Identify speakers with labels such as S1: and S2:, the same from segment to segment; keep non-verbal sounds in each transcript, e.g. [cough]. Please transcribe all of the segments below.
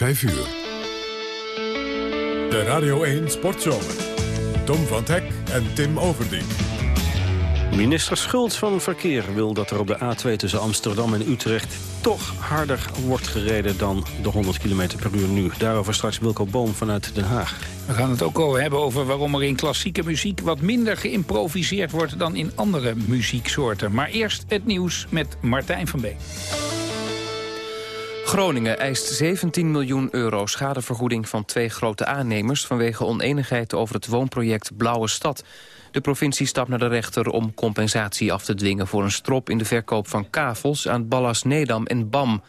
S1: 5 uur. De Radio 1 Sportzomer. Tom van Hek en Tim Overdien.
S2: Minister Schultz van Verkeer wil dat er op de A2 tussen Amsterdam en Utrecht... toch harder wordt gereden dan de 100 km per uur nu. Daarover straks Wilco Boom vanuit Den Haag.
S3: We gaan het ook al hebben over waarom er in klassieke muziek... wat minder geïmproviseerd wordt dan in andere muzieksoorten. Maar eerst het nieuws met Martijn van Beek.
S4: Groningen eist 17 miljoen euro schadevergoeding van twee grote aannemers... vanwege oneenigheid over het woonproject Blauwe Stad. De provincie stapt naar de rechter om compensatie af te dwingen... voor een strop in de verkoop van kavels aan Ballas Nedam en BAM.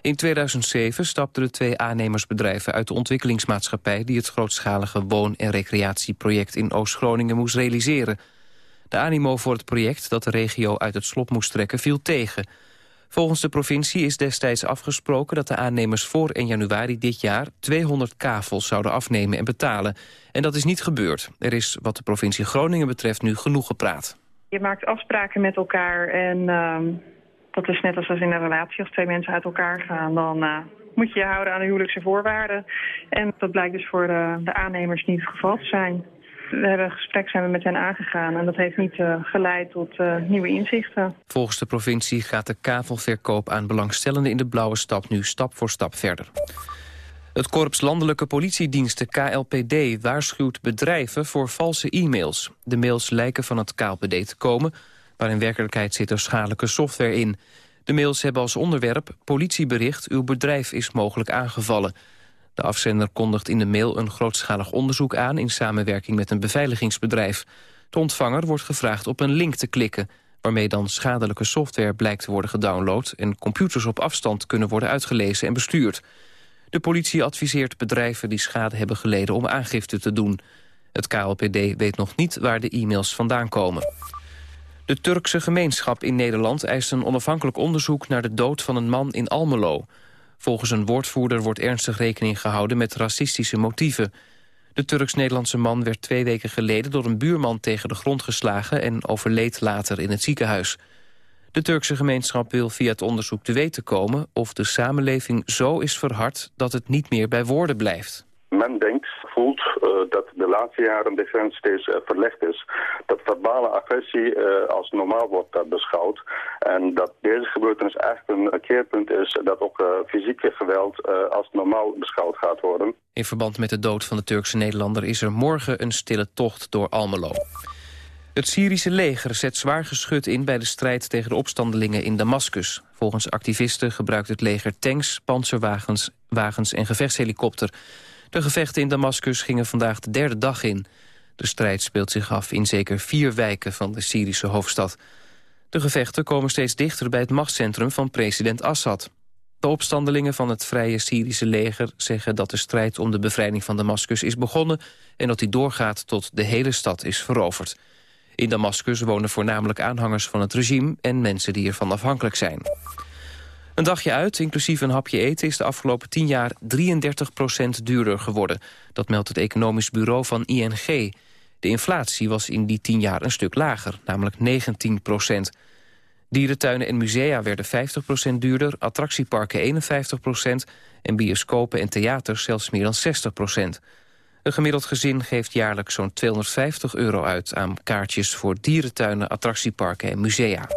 S4: In 2007 stapten de twee aannemersbedrijven uit de ontwikkelingsmaatschappij... die het grootschalige woon- en recreatieproject in Oost-Groningen moest realiseren. De animo voor het project dat de regio uit het slop moest trekken viel tegen... Volgens de provincie is destijds afgesproken dat de aannemers voor 1 januari dit jaar 200 kavels zouden afnemen en betalen. En dat is niet gebeurd. Er is wat de provincie Groningen betreft nu genoeg gepraat.
S5: Je maakt afspraken met elkaar en uh, dat is net als in een relatie. Als twee mensen uit elkaar gaan, dan uh, moet je je houden aan de huwelijkse voorwaarden. En dat blijkt dus voor de, de aannemers niet het geval te zijn. We hebben een gesprek zijn we met hen aangegaan en dat heeft niet uh, geleid tot uh, nieuwe inzichten.
S4: Volgens de provincie gaat de kavelverkoop aan belangstellenden in de blauwe stap nu stap voor stap verder. Het Korps Landelijke Politiediensten KLPD waarschuwt bedrijven voor valse e-mails. De mails lijken van het KLPD te komen, maar in werkelijkheid zit er schadelijke software in. De mails hebben als onderwerp politiebericht, uw bedrijf is mogelijk aangevallen. De afzender kondigt in de mail een grootschalig onderzoek aan... in samenwerking met een beveiligingsbedrijf. De ontvanger wordt gevraagd op een link te klikken... waarmee dan schadelijke software blijkt te worden gedownload... en computers op afstand kunnen worden uitgelezen en bestuurd. De politie adviseert bedrijven die schade hebben geleden om aangifte te doen. Het KLPD weet nog niet waar de e-mails vandaan komen. De Turkse gemeenschap in Nederland eist een onafhankelijk onderzoek... naar de dood van een man in Almelo... Volgens een woordvoerder wordt ernstig rekening gehouden met racistische motieven. De Turks-Nederlandse man werd twee weken geleden door een buurman tegen de grond geslagen en overleed later in het ziekenhuis. De Turkse gemeenschap wil via het onderzoek te weten komen of de samenleving zo is verhard dat het niet meer bij woorden blijft.
S6: Men denkt, uh, dat de laatste jaren de grens steeds uh, verlegd is. Dat verbale agressie uh, als normaal wordt beschouwd. En dat deze gebeurtenis echt een keerpunt is dat ook fysieke geweld als normaal beschouwd gaat worden.
S4: In verband met de dood van de Turkse Nederlander is er morgen een stille tocht door Almelo. Het Syrische leger zet zwaar geschut in bij de strijd tegen de opstandelingen in Damascus. Volgens activisten gebruikt het leger tanks, panzerwagens wagens en gevechtshelikopter. De gevechten in Damascus gingen vandaag de derde dag in. De strijd speelt zich af in zeker vier wijken van de Syrische hoofdstad. De gevechten komen steeds dichter bij het machtscentrum van president Assad. De opstandelingen van het Vrije Syrische leger zeggen dat de strijd om de bevrijding van Damascus is begonnen en dat die doorgaat tot de hele stad is veroverd. In Damascus wonen voornamelijk aanhangers van het regime en mensen die ervan afhankelijk zijn. Een dagje uit, inclusief een hapje eten, is de afgelopen 10 jaar 33% duurder geworden. Dat meldt het economisch bureau van ING. De inflatie was in die 10 jaar een stuk lager, namelijk 19% Dierentuinen en musea werden 50% duurder, attractieparken 51% en bioscopen en theaters zelfs meer dan 60% Een gemiddeld gezin geeft jaarlijks zo'n 250 euro uit aan kaartjes voor dierentuinen, attractieparken en musea.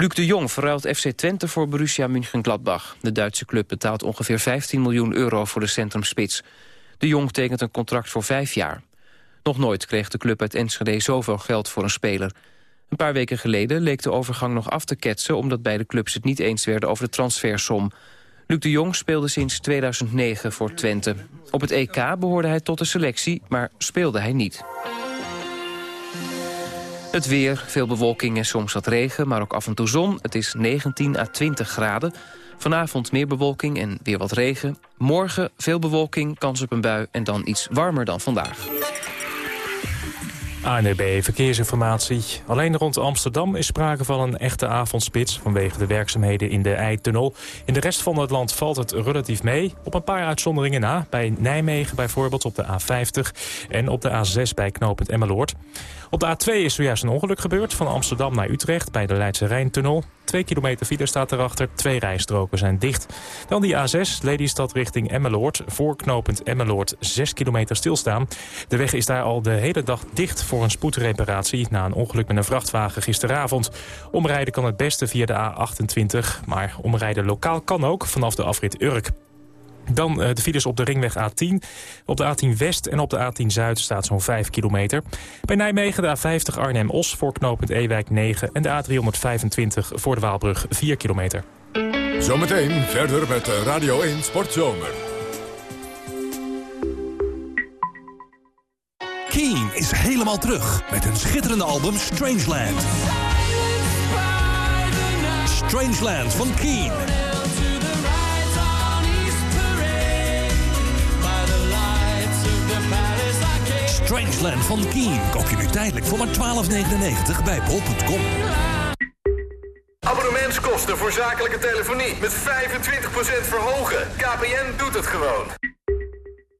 S4: Luc de Jong verruilt FC Twente voor Borussia München-Gladbach. De Duitse club betaalt ongeveer 15 miljoen euro voor de centrumspits. De Jong tekent een contract voor vijf jaar. Nog nooit kreeg de club uit Enschede zoveel geld voor een speler. Een paar weken geleden leek de overgang nog af te ketsen... omdat beide clubs het niet eens werden over de transfersom. Luc de Jong speelde sinds 2009 voor Twente. Op het EK behoorde hij tot de selectie, maar speelde hij niet. Het weer, veel bewolking en soms wat regen, maar ook af en toe zon. Het is 19 à 20 graden. Vanavond meer bewolking en weer wat regen. Morgen veel bewolking, kans op een bui en dan iets warmer dan vandaag.
S7: ANDB Verkeersinformatie. Alleen rond Amsterdam is sprake van een echte avondspits... vanwege de werkzaamheden in de Eitunnel. In de rest van het land valt het relatief mee. Op een paar uitzonderingen na. Bij Nijmegen bijvoorbeeld op de A50 en op de A6 bij knooppunt Emmeloord. Op de A2 is zojuist een ongeluk gebeurd van Amsterdam naar Utrecht... bij de Leidse Rijntunnel. Twee kilometer file staat erachter, twee rijstroken zijn dicht. Dan die A6, Lelystad richting Emmeloord. Voor knooppunt Emmeloord 6 kilometer stilstaan. De weg is daar al de hele dag dicht voor een spoedreparatie... na een ongeluk met een vrachtwagen gisteravond. Omrijden kan het beste via de A28, maar omrijden lokaal kan ook vanaf de afrit Urk. Dan uh, de files op de ringweg A10. Op de A10 West en op de A10 Zuid staat zo'n 5 kilometer. Bij Nijmegen de A50 Arnhem-Os voor knooppunt Ewijk 9... en de A325 voor de Waalbrug 4 kilometer.
S1: Zometeen verder met Radio 1 Sportzomer.
S8: Keen is helemaal terug met hun schitterende album Strangeland. Strangeland van Keen. Strangeland van Keen koop je nu tijdelijk voor maar 12,99 bij bol.com.
S9: Abonnementskosten voor zakelijke telefonie met 25% verhogen. KPN doet het gewoon.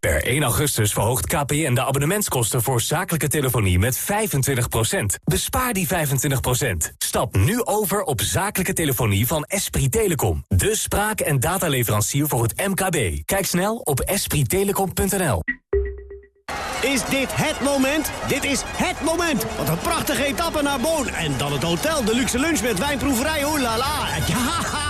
S10: Per 1 augustus verhoogt KPN de abonnementskosten voor zakelijke telefonie met 25% Bespaar die 25% Stap nu over op zakelijke telefonie van Esprit Telecom. De spraak- en dataleverancier voor het MKB. Kijk snel op esprittelecom.nl.
S11: Is dit het moment? Dit is het moment! Wat een prachtige etappe naar Boon. En dan het hotel, de luxe lunch met wijnproeverij, oh la la. Ja,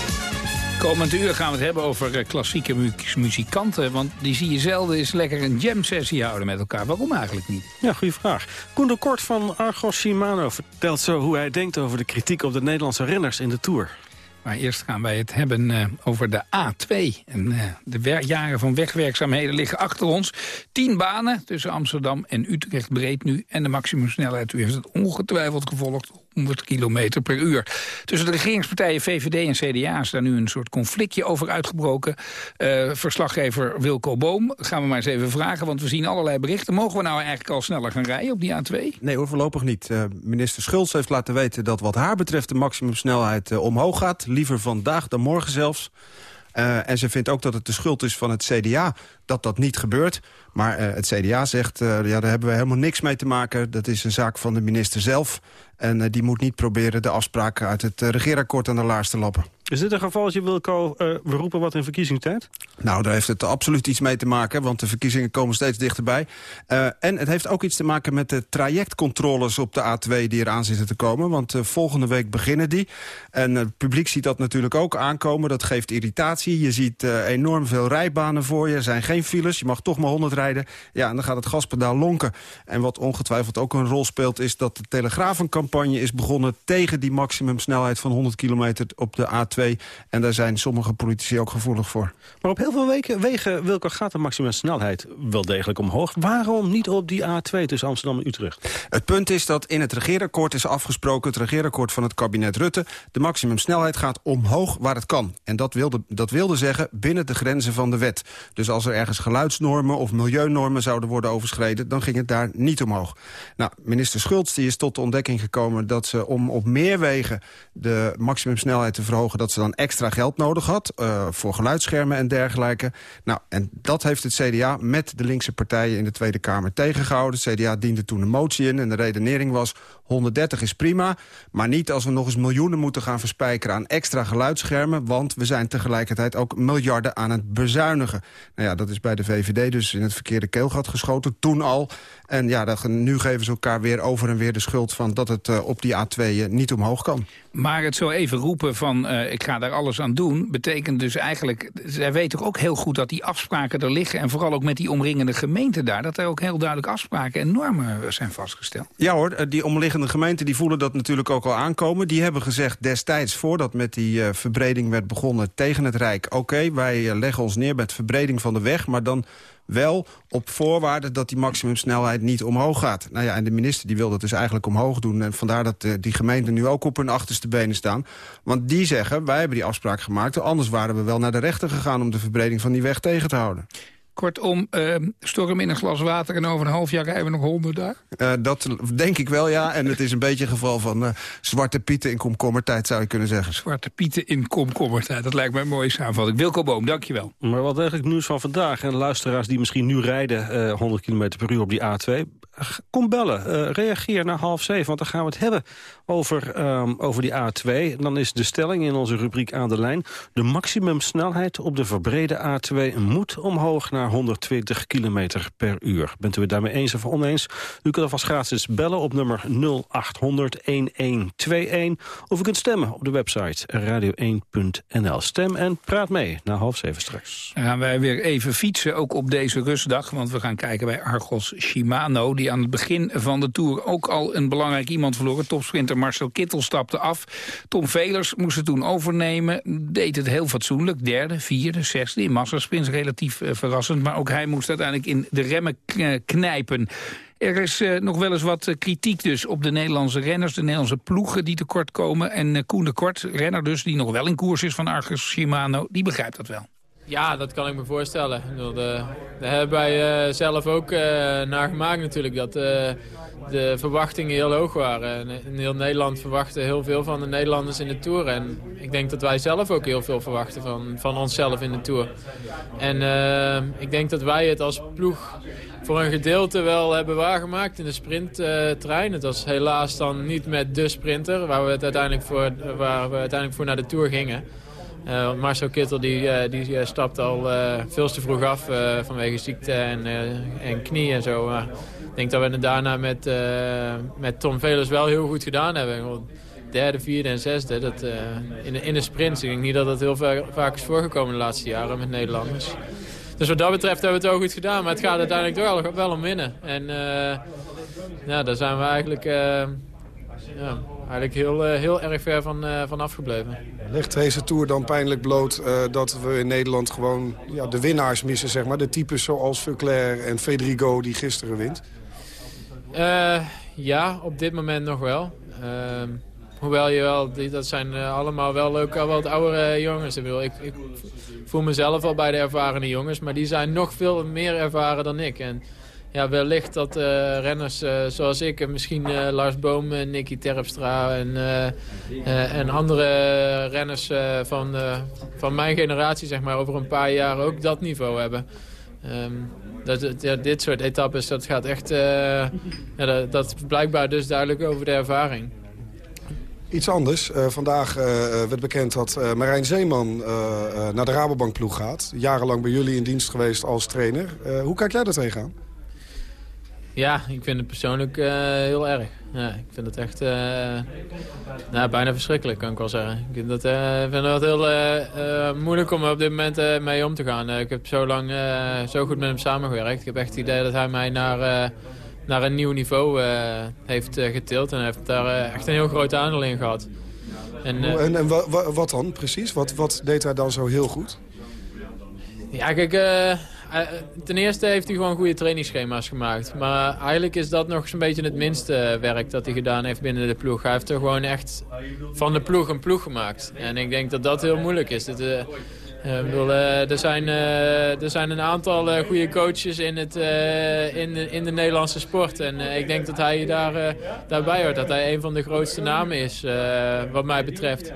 S3: Komend uur gaan we het hebben over eh, klassieke mu muzikanten. Want die zie je zelden eens lekker een jam-sessie houden met elkaar. Waarom eigenlijk niet?
S2: Ja, goede vraag. Koen de Kort van Argos Shimano vertelt zo hoe hij denkt over de kritiek op de Nederlandse renners in de Tour.
S3: Maar eerst gaan wij het hebben uh, over de A2. En, uh, de jaren van wegwerkzaamheden liggen achter ons. Tien banen tussen Amsterdam en Utrecht breed nu. En de maximumsnelheid, u heeft het ongetwijfeld gevolgd... 100 km per uur. Tussen de regeringspartijen VVD en CDA is daar nu een soort conflictje over uitgebroken. Uh, verslaggever Wilco Boom gaan we maar eens even vragen, want we zien allerlei berichten. Mogen we nou eigenlijk al sneller gaan rijden op die A2?
S12: Nee hoor, voorlopig niet. Uh, minister Schultz heeft laten weten dat wat haar betreft de maximumsnelheid uh, omhoog gaat. Liever vandaag dan morgen zelfs. En ze vindt ook dat het de schuld is van het CDA dat dat niet gebeurt. Maar uh, het CDA zegt, uh, ja, daar hebben we helemaal niks mee te maken. Dat is een zaak van de minister zelf. En die moet niet proberen de afspraken uit het regeerakkoord aan de laars te lappen.
S2: Is dit een geval als je wil we roepen wat in verkiezingstijd?
S12: Nou, daar heeft het absoluut iets mee te maken, want de verkiezingen komen steeds dichterbij. En het heeft ook iets te maken met de trajectcontroles op de A2 die eraan zitten te komen. Want volgende week beginnen die. En het publiek ziet dat natuurlijk ook aankomen. Dat geeft irritatie. Je ziet enorm veel rijbanen voor je. Er zijn geen files. Je mag toch maar 100 rijden. Ja, en dan gaat het gaspedaal lonken. En wat ongetwijfeld ook een rol speelt... is dat de Telegraaf een campagne is begonnen... tegen die maximumsnelheid van 100 kilometer op de A2 en daar zijn sommige politici ook gevoelig voor.
S2: Maar op heel veel weken, wegen Wilco, gaat de maximumsnelheid wel degelijk omhoog. Waarom niet op die A2 tussen Amsterdam en Utrecht?
S12: Het punt is dat in het regeerakkoord is afgesproken... het regeerakkoord van het kabinet Rutte... de maximumsnelheid gaat omhoog waar het kan. En dat wilde, dat wilde zeggen binnen de grenzen van de wet. Dus als er ergens geluidsnormen of milieunormen zouden worden overschreden... dan ging het daar niet omhoog. Nou, minister Schultz die is tot de ontdekking tegengekomen dat ze om op meer wegen de maximumsnelheid te verhogen... dat ze dan extra geld nodig had uh, voor geluidsschermen en dergelijke. Nou, en dat heeft het CDA met de linkse partijen in de Tweede Kamer tegengehouden. Het CDA diende toen een motie in en de redenering was... 130 is prima, maar niet als we nog eens miljoenen moeten gaan verspijkeren... aan extra geluidsschermen, want we zijn tegelijkertijd ook miljarden aan het bezuinigen. Nou ja, dat is bij de VVD dus in het verkeerde keelgat geschoten, toen al. En ja, dat, nu geven ze elkaar weer over en weer de schuld van... dat het uh, op die A2 uh, niet omhoog kan.
S3: Maar het zo even roepen van uh, ik ga daar alles aan doen... betekent dus eigenlijk... zij weten toch ook heel goed dat die afspraken er liggen... en vooral ook met die omringende gemeenten daar... dat er ook heel duidelijk afspraken en normen zijn vastgesteld.
S12: Ja hoor, eh, die omliggende gemeenten die voelen dat natuurlijk ook al aankomen. Die hebben gezegd destijds, voordat met die uh, verbreding werd begonnen tegen het Rijk... oké, wij leggen ons neer met verbreding van de weg... maar dan wel op voorwaarde dat die maximumsnelheid niet omhoog gaat. Nou ja, en de minister die wil dat dus eigenlijk omhoog doen. En vandaar dat uh, die gemeenten nu ook op hun achterste benen staan. Want die zeggen, wij hebben die afspraak gemaakt... anders waren we wel naar de rechter gegaan om de verbreding van die weg tegen te houden.
S3: Kortom, uh, storm in een glas water en over een half jaar rijden we nog honderd daar?
S12: Uh, dat denk ik wel, ja. En het is een beetje een geval van uh, zwarte pieten in komkommertijd, zou je kunnen zeggen.
S3: Zwarte pieten in komkommertijd, dat lijkt mij een mooie samenvatting. Wilco Boom, dankjewel.
S2: Maar wat eigenlijk nieuws van vandaag. En luisteraars die misschien nu rijden 100 km per uur op die A2... Kom bellen, uh, reageer naar half zeven, want dan gaan we het hebben over, um, over die A2. Dan is de stelling in onze rubriek aan de lijn... de maximumsnelheid op de verbrede A2 moet omhoog naar 120 km per uur. Bent u het daarmee eens of oneens? U kunt alvast gratis bellen op nummer 0800-1121... of u kunt stemmen op de website radio1.nl. Stem en praat mee na half zeven straks.
S3: Dan gaan wij weer even fietsen, ook op deze rustdag... want we gaan kijken bij Argos Shimano... die aan het begin van de Tour ook al een belangrijk iemand verloren. Topsprinter Marcel Kittel stapte af. Tom Velers moest het toen overnemen. Deed het heel fatsoenlijk. Derde, vierde, zesde. In massasprints relatief uh, verrassend. Maar ook hij moest uiteindelijk in de remmen knijpen. Er is uh, nog wel eens wat kritiek dus op de Nederlandse renners, de Nederlandse ploegen die tekort komen. En Koen de Kort, renner dus, die nog wel in koers is van Argus Shimano, die begrijpt dat wel.
S13: Ja, dat kan ik me voorstellen. Daar hebben wij zelf ook naar gemaakt natuurlijk. Dat de verwachtingen heel hoog waren. In heel Nederland verwachten heel veel van de Nederlanders in de Tour. En ik denk dat wij zelf ook heel veel verwachten van, van onszelf in de Tour. En ik denk dat wij het als ploeg voor een gedeelte wel hebben waargemaakt in de sprinttrein. het was helaas dan niet met de sprinter waar we, het uiteindelijk voor, waar we uiteindelijk voor naar de Tour gingen. Uh, Marcel Kittel die, uh, die uh, stapt al veel te vroeg af vanwege ziekte en, en knie en zo. Ik denk dat we het daarna met, met Tom Velers wel heel goed gedaan hebben. Derde, vierde en zesde dat, in, de, in de sprint. Ik denk niet dat dat heel vaak, vaak is voorgekomen de laatste jaren met Nederlanders. Dus wat dat betreft hebben we het wel goed gedaan. Maar het gaat uiteindelijk toch wel, wel om winnen. En ja, daar zijn we eigenlijk eigenlijk heel, uh, heel erg ver van, uh, van afgebleven.
S14: Legt deze Tour dan pijnlijk bloot uh, dat we in Nederland gewoon ja, de winnaars missen, zeg maar? De types zoals Verclair en Federico die gisteren wint?
S13: ja, op dit moment nog wel. Ehm, hoewel je wel, dat zijn allemaal wel al wat oudere jongens. Ik, ik, ik voel mezelf al bij de ervarene jongens, maar die zijn nog veel meer ervaren dan ik. En, ja, wellicht dat uh, renners uh, zoals ik en misschien uh, Lars Boom, Nicky Terpstra en, en andere renners van, van mijn generatie zeg maar, over een paar jaar ook dat niveau hebben. Um, dat, dit soort etappes, dat gaat echt, ja, dat, dat blijkbaar dus duidelijk over de ervaring.
S14: Iets anders. Vandaag werd bekend dat uh, Marijn Zeeman naar de Rabobank ploeg gaat. Jarenlang bij jullie in dienst geweest als trainer. hoe kijk jij daar tegenaan?
S13: Ja, ik vind het persoonlijk uh, heel erg. Ja, ik vind het echt uh, nou, bijna verschrikkelijk, kan ik wel zeggen. Ik vind, dat, uh, vind het heel moeilijk om op dit moment mee om te gaan. ik heb zo lang zo goed met hem samengewerkt. Ik heb echt het idee dat hij mij naar, naar een nieuw niveau heeft getild. En hij heeft daar echt een heel groot aandeel in gehad.
S14: En, en, en wat dan precies? Wat, wat deed hij dan zo heel goed?
S13: Ja, kijk, uh, ten eerste heeft hij gewoon goede trainingsschema's gemaakt. Maar eigenlijk is dat nog zo'n beetje het minste werk dat hij gedaan heeft binnen de ploeg. Hij heeft er gewoon echt van de ploeg een ploeg gemaakt. En ik denk dat dat heel moeilijk is. Uh, bedoel, er, zijn, er zijn een aantal goede coaches in, het, in, de, in de Nederlandse sport. En ik denk dat hij daar, daarbij hoort. Dat hij een van de grootste namen is, wat mij betreft.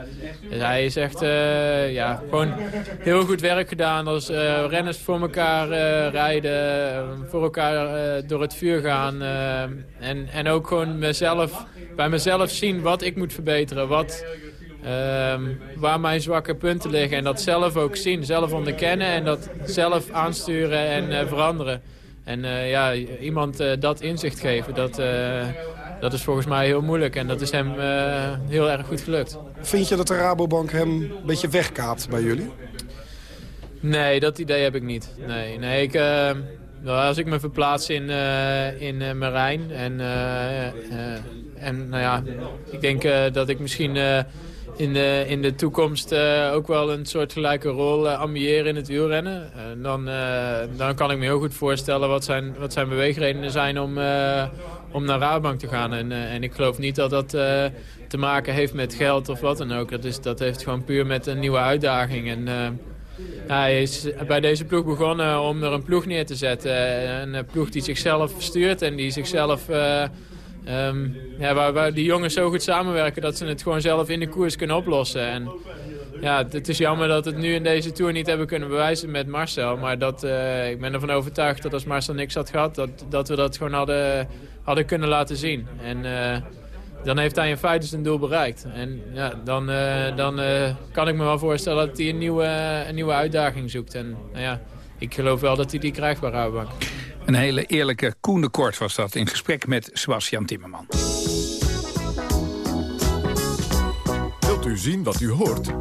S13: Dus hij is echt ja, gewoon heel goed werk gedaan als renners voor elkaar rijden. voor elkaar door het vuur gaan. en, en ook gewoon mezelf, bij mezelf zien wat ik moet verbeteren. Wat, Ehm, waar mijn zwakke punten liggen. En dat zelf ook zien, zelf onderkennen en dat zelf aansturen en uh, veranderen. En uh, ja, iemand uh, dat inzicht geven, dat, dat is volgens mij heel moeilijk. En dat is hem heel erg goed gelukt.
S14: Vind je dat de Rabobank hem een beetje wegkaapt bij jullie?
S13: Nee, dat idee heb ik niet. Nee, nee ik, nou, als ik me verplaats in, in Marijn en, en nou ja, ik denk dat ik misschien in de, in de toekomst uh, ook wel een soort gelijke rol uh, ambiëren in het wielrennen. Uh, dan, dan kan ik me heel goed voorstellen wat zijn, wat zijn beweegredenen zijn om, om naar Rabobank te gaan. En, en ik geloof niet dat dat te maken heeft met geld of wat dan ook. Dat, is, dat heeft gewoon puur met een nieuwe uitdaging. En, hij is bij deze ploeg begonnen om er een ploeg neer te zetten. Een ploeg die zichzelf stuurt en die zichzelf Um, ja, waar, die jongens zo goed samenwerken dat ze het gewoon zelf in de koers kunnen oplossen. En ja, het is jammer dat het nu in deze Tour niet hebben kunnen bewijzen met Marcel. Maar dat, uh, ik ben ervan overtuigd dat als Marcel niks had gehad, dat, dat we dat gewoon hadden, hadden kunnen laten zien. En uh, dan heeft hij in feite zijn doel bereikt. En ja, dan, uh, dan kan ik me wel voorstellen dat hij een nieuwe, een nieuwe uitdaging zoekt. En nou ja, ik geloof wel dat hij die krijgt bij Rabobank.
S3: Een hele eerlijke Koen de Kort was dat in gesprek met Sebastian Timmerman.
S15: Wilt u zien wat u hoort?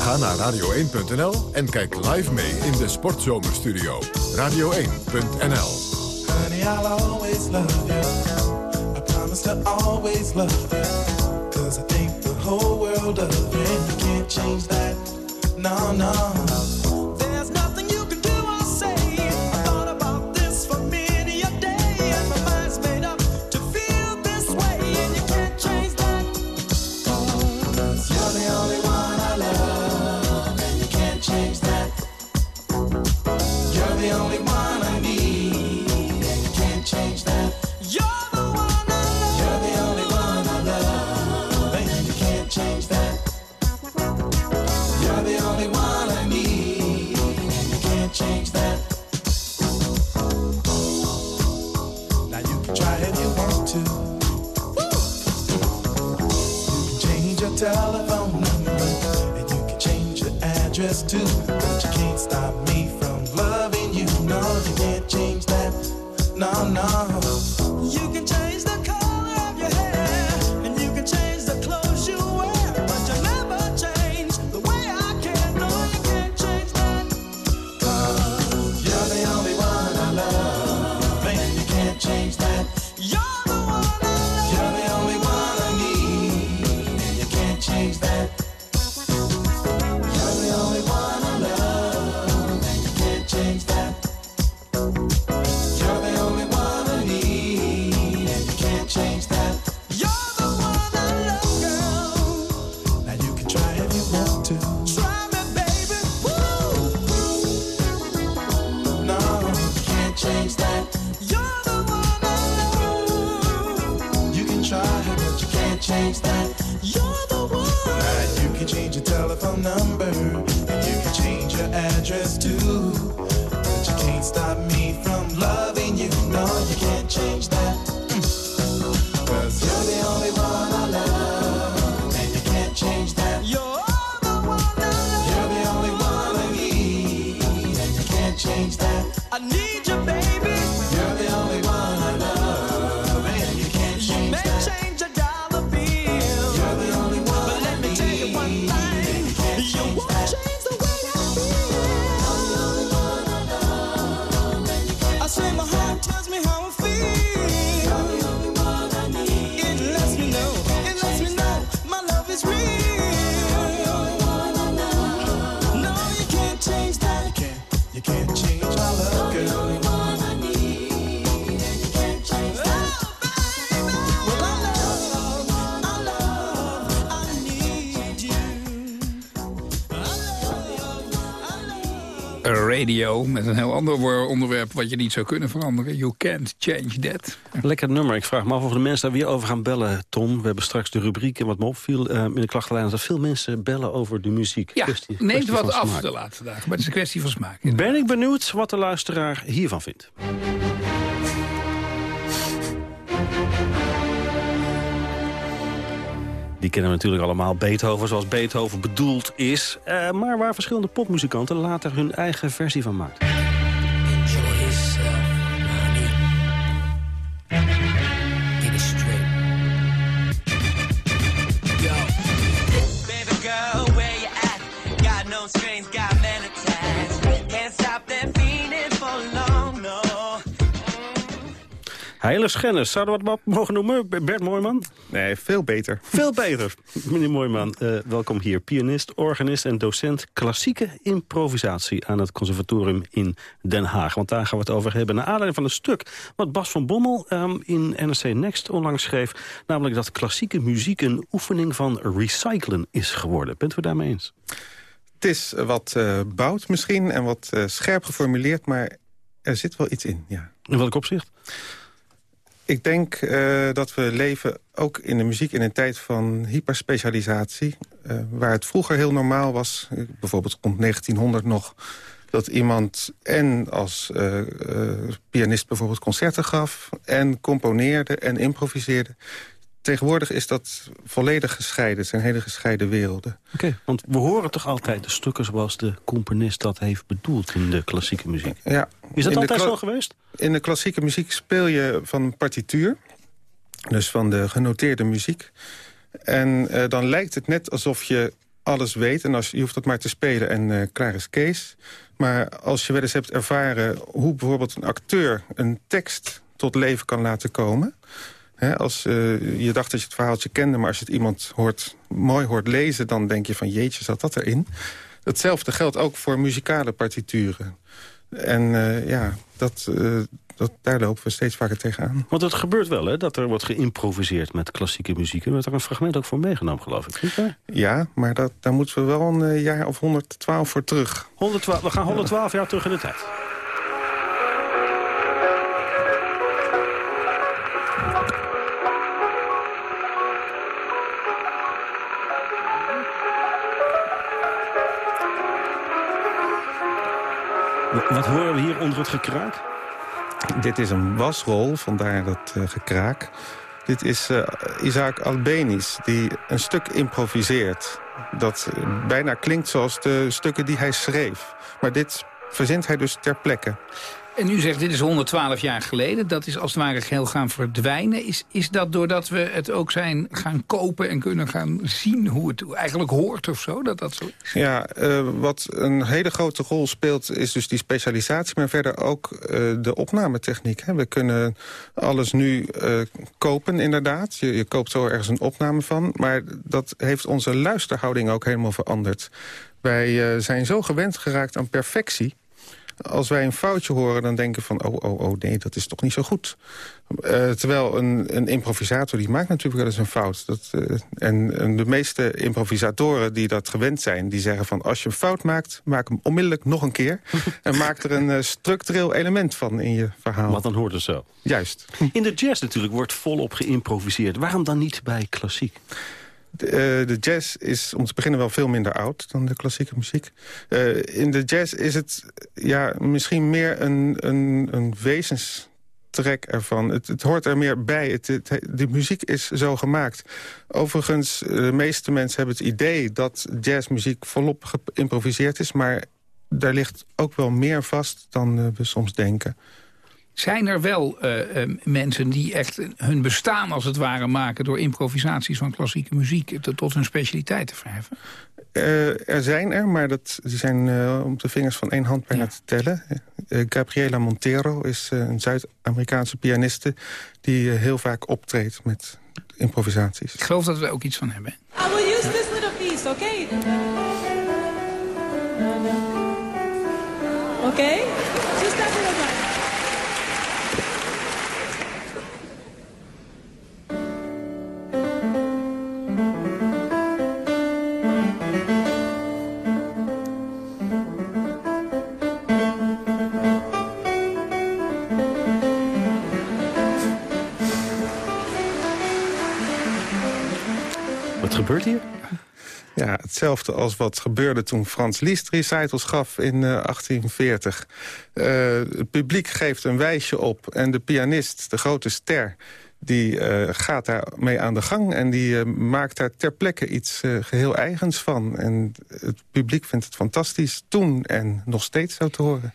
S15: Ga naar radio1.nl en kijk live mee in de Sportzomerstudio. Radio1.nl Honey, I'll always love you. I promise to always love you. Cause I think the whole world of you. And you can't change that. No, no.
S16: Change
S3: Radio. Met een heel ander onderwerp wat je niet zou kunnen veranderen. You can't change that.
S2: Lekker nummer. Ik vraag me af of de mensen daar weer over gaan bellen, Tom. We hebben straks de rubriek. En wat me opviel uh, in de klachtenlijn... dat veel mensen bellen over de muziek.
S3: Ja, kwestie, neemt wat af de laatste dagen. Maar het is een kwestie van smaak.
S2: Ben ik benieuwd wat de luisteraar hiervan vindt. Die kennen natuurlijk allemaal, Beethoven zoals Beethoven bedoeld is. Uh, maar waar verschillende popmuzikanten later hun eigen versie van maken. Heiligschennis, zouden we het mogen noemen, Bert Mooiman?
S17: Nee, veel beter.
S2: Veel beter. [laughs] Meneer Mooiman, uh, welkom hier. Pianist, organist en docent klassieke improvisatie... aan het conservatorium in Den Haag. Want daar gaan we het over hebben. Naar aanleiding van een stuk wat Bas van Bommel um, in NRC Next onlangs schreef. Namelijk dat klassieke muziek een oefening van recyclen is geworden. Bent u daarmee eens?
S17: Het is wat uh, bout misschien en wat uh, scherp geformuleerd... maar er zit wel iets in, ja.
S2: In welk opzicht?
S17: Ik denk uh, dat we leven ook in de muziek in een tijd van hyperspecialisatie. Uh, waar het vroeger heel normaal was, bijvoorbeeld rond 1900 nog... dat iemand en als uh, pianist bijvoorbeeld concerten gaf... en componeerde en improviseerde. Tegenwoordig is dat volledig gescheiden. Het zijn hele gescheiden werelden.
S2: Oké, want we horen toch altijd de stukken zoals de componist dat heeft bedoeld in de klassieke muziek?
S17: Ja.
S2: Is dat altijd zo geweest?
S17: In de klassieke muziek speel je van een partituur. Dus van de genoteerde muziek. En uh, dan lijkt het net alsof je alles weet. En als, je hoeft dat maar te spelen en uh, klaar is Kees. Maar als je wel eens hebt ervaren hoe bijvoorbeeld een acteur... een tekst tot leven kan laten komen als uh, je dacht dat je het verhaaltje kende... maar als je het iemand hoort, mooi hoort lezen... dan denk je van jeetje, zat dat erin? Hetzelfde geldt ook voor muzikale partituren. En uh, ja, dat, uh, dat, daar lopen we steeds vaker tegenaan.
S2: Want het gebeurt wel, hè, dat er wordt geïmproviseerd met klassieke muziek. En er wordt er een fragment ook voor meegenomen, geloof ik.
S17: Ja, maar dat, daar moeten we wel een jaar of 112 voor terug.
S2: 112, we gaan 112 jaar terug in de tijd. Wat horen we hier onder het gekraak?
S17: Dit is een wasrol, vandaar dat uh, gekraak. Dit is uh, Isaac Albeniz, die een stuk improviseert. Dat uh, bijna klinkt zoals de stukken die hij schreef. Maar dit verzint hij dus ter plekke.
S3: En u zegt, dit is 112 jaar geleden. Dat is als het ware geheel gaan verdwijnen. Is, is dat doordat we het ook zijn gaan kopen en kunnen gaan zien hoe het eigenlijk hoort of zo? Dat dat zo?
S17: Ja, uh, wat een hele grote rol speelt is dus die specialisatie. Maar verder ook uh, de opnametechniek. Hè. We kunnen alles nu uh, kopen inderdaad. Je, je koopt zo ergens een opname van. Maar dat heeft onze luisterhouding ook helemaal veranderd. Wij zijn zo gewend geraakt aan perfectie als wij een foutje horen, dan denken van... oh, oh, oh, nee, dat is toch niet zo goed. Uh, terwijl een, een, improvisator, die maakt natuurlijk wel eens een fout. Dat, uh, en, en, de meeste improvisatoren die dat gewend zijn... die zeggen van, als je een fout maakt, maak hem onmiddellijk nog een keer... [laughs] en maak er een uh, structureel element van in je verhaal.
S2: Want dan hoort het zo.
S17: Juist.
S2: In de jazz natuurlijk wordt volop geïmproviseerd. Waarom dan niet bij klassiek?
S17: De, uh, de, jazz is om te beginnen wel veel minder oud dan de klassieke muziek. Uh, in de jazz is het ja, misschien meer een, een, een wezenstrek ervan. Het, het, hoort er meer bij. Het, de muziek is zo gemaakt. Overigens, de meeste mensen hebben het idee dat jazzmuziek volop geïmproviseerd is... maar daar ligt ook wel meer vast dan we soms denken.
S3: Zijn er wel uh, uh, mensen die echt hun bestaan als het ware maken... door improvisaties van klassieke muziek te, tot hun specialiteit te verheffen?
S17: Uh, er zijn er, maar dat, die zijn op de vingers van één hand bijna ja. te tellen. Gabriela Montero is een Zuid-Amerikaanse pianiste... die heel vaak optreedt met improvisaties.
S3: Ik geloof dat we ook iets van hebben.
S18: I will use this little piece, okay? Oké? Okay?
S2: Gebeurt hier?
S17: Ja, hetzelfde als wat gebeurde toen Frans Liszt recitals gaf in uh, 1840. Uh, het publiek geeft een wijsje op en de pianist, de grote ster... die uh, gaat daarmee aan de gang en die maakt daar ter plekke iets geheel eigens van. En het publiek vindt het fantastisch toen en nog steeds zo te horen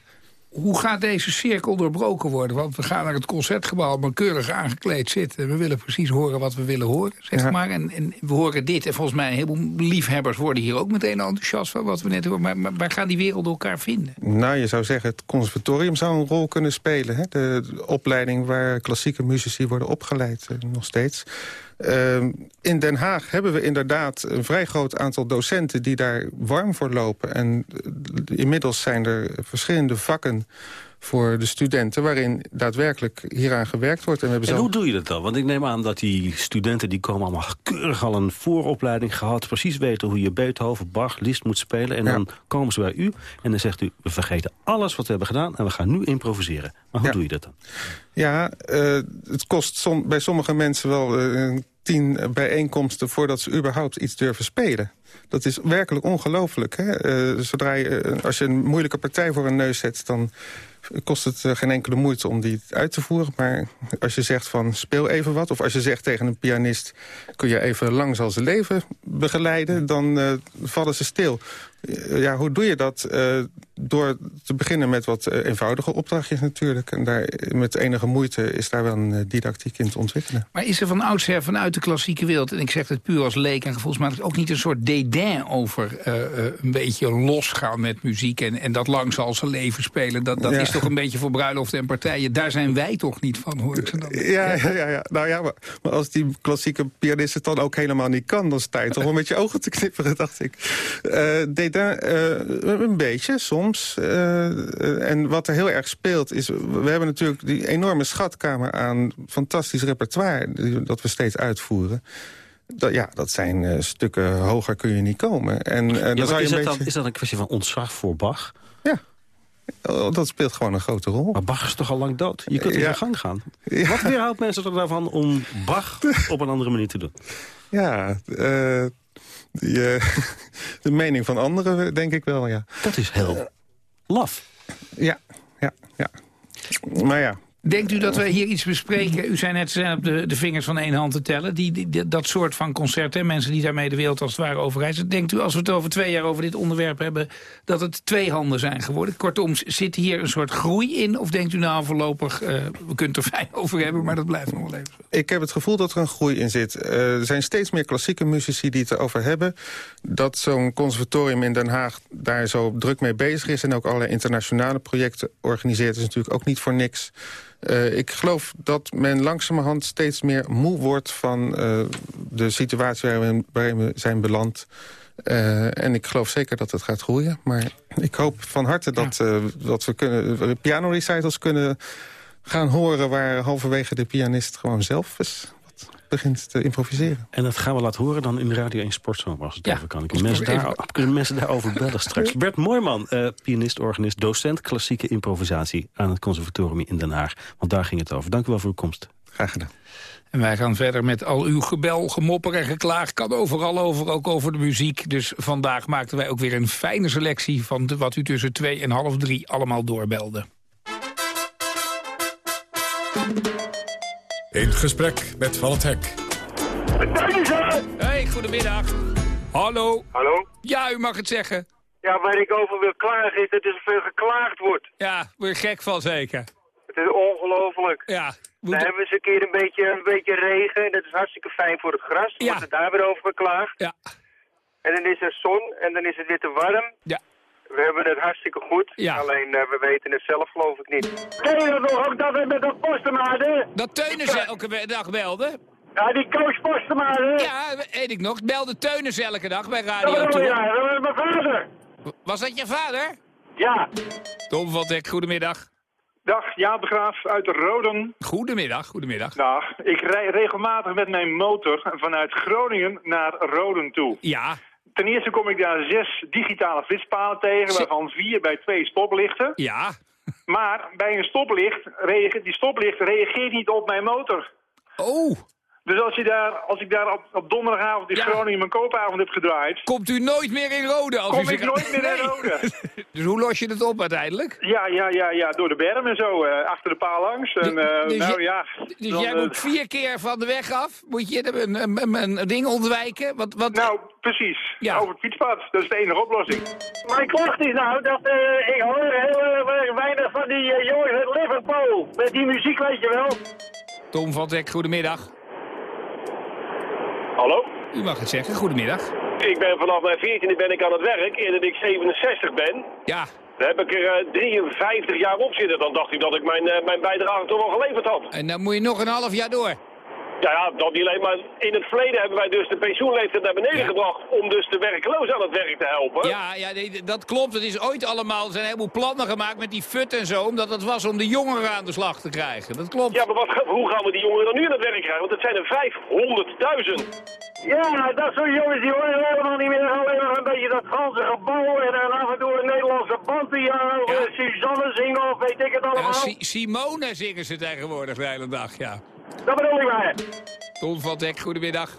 S3: hoe gaat deze cirkel doorbroken worden? Want we gaan naar het concertgebouw, maar keurig aangekleed zitten. We willen precies horen wat we willen horen, zeg maar. En, en, we horen dit. En volgens mij een heleboel liefhebbers worden hier ook meteen enthousiast van wat we net horen. Maar, maar waar gaan die werelden elkaar vinden?
S17: Nou, je zou zeggen, het conservatorium zou een rol kunnen spelen. Hè? De, de opleiding waar klassieke muzici worden opgeleid, eh, nog steeds. Uh, in Den Haag hebben we inderdaad een vrij groot aantal docenten... die daar warm voor lopen. En inmiddels zijn er verschillende vakken voor de studenten... waarin daadwerkelijk hieraan gewerkt wordt.
S2: En, we hebben en hoe doe je dat dan? Want ik neem aan dat die studenten... die komen allemaal keurig al een vooropleiding gehad... precies weten hoe je Beethoven, Bach, Liszt moet spelen. En dan komen ze bij u en dan zegt u... we vergeten alles wat we hebben gedaan en we gaan nu improviseren. Maar hoe doe je dat dan?
S17: Ja, uh, het kost som bij sommige mensen wel uh, tien bijeenkomsten... voordat ze überhaupt iets durven spelen. Dat is werkelijk ongelooflijk. Uh, zodra je, als je een moeilijke partij voor een neus zet... dan kost het uh, geen enkele moeite om die uit te voeren. Maar als je zegt van speel even wat... of als je zegt tegen een pianist... kun je even lang zal zijn leven begeleiden... dan uh, vallen ze stil. Uh, ja, hoe doe je dat? Door te beginnen met wat eenvoudige opdrachtjes natuurlijk. En daar, met enige moeite is daar wel een didactiek in te ontwikkelen.
S3: Maar is er van oudsher vanuit de klassieke wereld... en ik zeg het puur als leek en gevoelsmatig... ook niet een soort dédain over een beetje losgaan met muziek... en, en dat lang zal zijn leven spelen? Dat, dat ja. is toch een beetje voor bruiloften en partijen. Daar zijn wij toch niet van, hoor ik ze dan.
S17: Ja, ja, ja, ja. Nou ja, maar, maar, als die klassieke pianist het dan ook helemaal niet kan... dan sta je toch om met je ogen te knipperen, dacht ik. Uh, Dédain, uh, een beetje, soms. Uh, en wat er heel erg speelt is... we hebben natuurlijk die enorme schatkamer aan fantastisch repertoire... dat we steeds uitvoeren. Dat, ja, dat zijn uh, stukken hoger kun je niet komen. En, uh,
S2: ja,
S17: dan zou je
S2: is,
S17: een
S2: dat
S17: beetje...
S2: dan, is dat een kwestie van ontzag voor Bach?
S17: Ja. Oh, dat speelt gewoon een grote rol.
S2: Maar Bach is toch al lang dood? Je kunt in ja. de gang gaan. Ja. Wat weerhoudt mensen er daarvan om Bach [laughs] op een andere manier te doen?
S17: Ja, uh, die, [laughs] de mening van anderen denk ik wel, ja.
S2: Dat is heel laf.
S17: Ja, ja, ja. Maar ja,
S3: Denkt u dat we hier iets bespreken? U zei net, ze zijn op de, de vingers van één hand te tellen. Die, dat soort van concerten, mensen die daarmee de wereld als het ware overreizen. Denkt u, als we het over twee jaar over dit onderwerp hebben... dat het twee handen zijn geworden? Kortom, zit hier een soort groei in? Of denkt u nou voorlopig, uh, we kunnen het er fijn [laughs] over hebben... maar dat blijft nog wel even?
S17: Ik heb het gevoel dat er een groei in zit. Uh, er zijn steeds meer klassieke muzici die het erover hebben. Dat zo'n conservatorium in Den Haag daar zo druk mee bezig is... en ook allerlei internationale projecten organiseert... is natuurlijk ook niet voor niks... Uh, ik geloof dat men langzamerhand steeds meer moe wordt... van uh, de situatie waarin we, waarin we zijn beland. Uh, en ik geloof zeker dat het gaat groeien. Maar ik hoop van harte dat, ja. dat we kunnen, piano recitals kunnen gaan horen... waar halverwege de pianist gewoon zelf is begint te improviseren.
S2: En dat gaan we laten horen dan in de Radio 1 Sportzomer, als het ja, even kan. Kunnen mensen, daar, kunnen mensen daarover bellen straks. Bert Mooijman, uh, pianist, organist, docent klassieke improvisatie... aan het Conservatorium in Den Haag. Want daar ging het over. Dank u wel voor uw komst.
S17: Graag gedaan.
S3: En wij gaan verder met al uw gebel, gemopper en geklaag. Kan overal over, ook over de muziek. Dus vandaag maakten wij ook weer een fijne selectie... van de, wat u tussen twee en half drie allemaal doorbelde.
S1: In gesprek met Van het Hek.
S3: Hey, goedemiddag. Hallo.
S19: Hallo?
S3: Ja, u mag het zeggen.
S19: Ja, waar ik over wil klagen is dat er zoveel geklaagd wordt.
S3: Ja, word je gek van zeker.
S19: Het is ongelooflijk.
S3: Ja.
S19: We hebben eens een keer een beetje, een beetje regen en dat is hartstikke fijn voor het gras. Dan
S3: Ja.
S19: wordt er daar weer over geklaagd.
S3: Ja.
S19: En dan is er zon en dan is het weer te warm.
S3: Ja.
S19: We hebben het hartstikke goed,
S3: Ja.
S19: alleen uh, we weten het zelf geloof ik niet. Ken je dat nog ook dat we met dat postenmaden?
S3: Dat Teunis elke dag belde?
S19: Ja, die coach.
S3: Ja, weet ik nog. Belde Teunis elke dag bij
S19: Dat
S3: Radio
S19: bedoel
S3: Tour.
S19: je, dat was mijn vader.
S3: Was dat je vader?
S19: Ja.
S3: Tom van Dek, goedemiddag.
S20: Dag, Jaap de Graaf uit Roden.
S3: Goedemiddag, goedemiddag.
S20: Dag, ik rij regelmatig met mijn motor vanuit Groningen naar Roden toe.
S3: Ja.
S20: Ten eerste kom ik daar zes digitale flitspalen tegen, waarvan vier bij twee stoplichten.
S3: Ja.
S20: Maar bij een stoplicht, die stoplicht reageert niet op mijn motor.
S3: Oh.
S20: Dus als, je daar, als ik daar op, op donderdagavond in Groningen mijn koopavond heb gedraaid...
S3: Komt u nooit meer in rode? Als
S20: Kom
S3: u
S20: ik nooit meer in rode. [laughs]
S3: dus hoe los je het op uiteindelijk?
S20: Ja, ja, ja, ja, door de berm en zo, eh, achter de paal langs. En, eh,
S3: dus
S20: nou
S3: je-
S20: ja...
S3: Dus
S20: dan,
S3: jij
S20: eh,
S3: moet vier keer van de weg af? Moet je een, een, een, een ding ontwijken? Wat, wat...
S20: Nou, precies. Over het fietspad. Dat is de enige oplossing. Mijn klacht is nou dat
S19: eh, ik hoor heel weinig van die jongens uit Liverpool. Met die muziek, weet je wel.
S3: Tom van Dek, goedemiddag.
S21: Hallo?
S3: U mag het zeggen, goedemiddag.
S21: Ik ben vanaf mijn 14e ben ik aan het werk. Eerder dat ik 67 ben.
S3: Ja.
S21: Dan heb ik er eh, 53 jaar op zitten. Dan dacht ik dat ik mijn, eh, mijn bijdrage toch wel geleverd had.
S3: En dan moet je nog een half jaar door.
S21: Ja, ja, dat niet alleen. Maar in het verleden hebben wij dus de pensioenleeftijd naar beneden gebracht... om dus de werklozen aan het werk te helpen.
S3: Ja, ja nee, dat klopt. Het is ooit allemaal, er zijn een heleboel plannen gemaakt met die fut en zo. Omdat het was om de jongeren aan de slag te krijgen. Dat klopt.
S21: Ja, maar wat, hoe gaan we die jongeren dan nu aan het werk krijgen? Want het zijn er 500.000.
S19: Ja, dat soort jongens die horen helemaal niet meer. Alleen maar een beetje dat Franse gebouw en dan af en toe een Nederlandse band die uh, Suzanne zingen of weet ik het allemaal.
S3: Ja, Si- Simone zingen ze tegenwoordig de hele dag, ja.
S19: Dat bedoel ik maar.
S3: Tom van Dek, goedemiddag.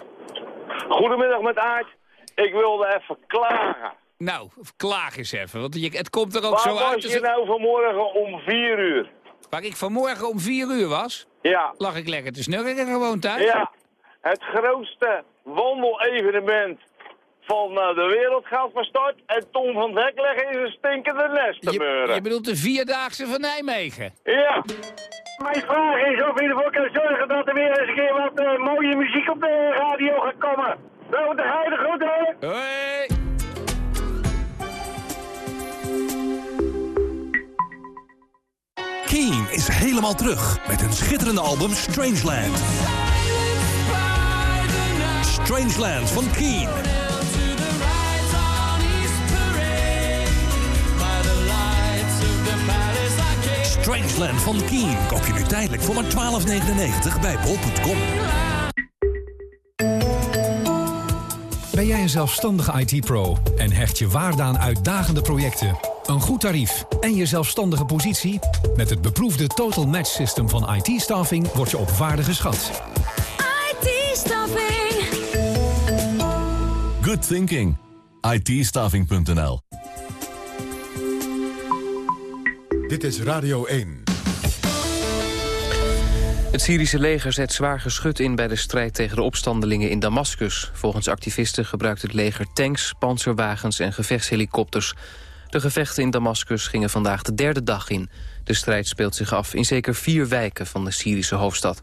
S21: Goedemiddag met Aart. Ik wilde even klagen.
S3: Nou, klaag eens even, want je, het komt er ook
S21: Waar
S3: zo
S21: was
S3: uit.
S21: je nou vanmorgen om 4 uur?
S3: Waar ik vanmorgen om vier uur was,
S21: Ja.
S3: lag ik lekker te snurken gewoon thuis.
S21: Ja, het grootste wandelevenement van eh, de wereld gaat van start. En Tom van Dek leggen in zijn stinkende nest te
S3: Je, je bedoelt de Vierdaagse van Nijmegen?
S21: Ja.
S19: Mijn vraag is of je ervoor kan zorgen dat er weer eens een keer wat eh, mooie muziek op de radio gaat komen. Nou, de heide groeten.
S3: Hoi.
S8: Keen is helemaal terug met hun schitterende album Strangeland. Strangeland van Keen. Strangeland van Keen koop je nu tijdelijk voor maar 12,99 bij bol.com.
S22: Ben jij een zelfstandige IT-pro en hecht je waarde aan uitdagende projecten, een goed tarief en je zelfstandige positie? Met het beproefde Total Match System van IT-staffing word je op waarde geschat.
S23: IT-staffing.
S1: Good thinking. itstaving.nl Dit is Radio 1.
S4: Het Syrische leger zet zwaar geschut in bij de strijd tegen de opstandelingen in Damascus. Volgens activisten gebruikt het leger tanks, panzerwagens en gevechtshelikopters. De gevechten in Damascus gingen vandaag de derde dag in. De strijd speelt zich af in zeker vier wijken van de Syrische hoofdstad.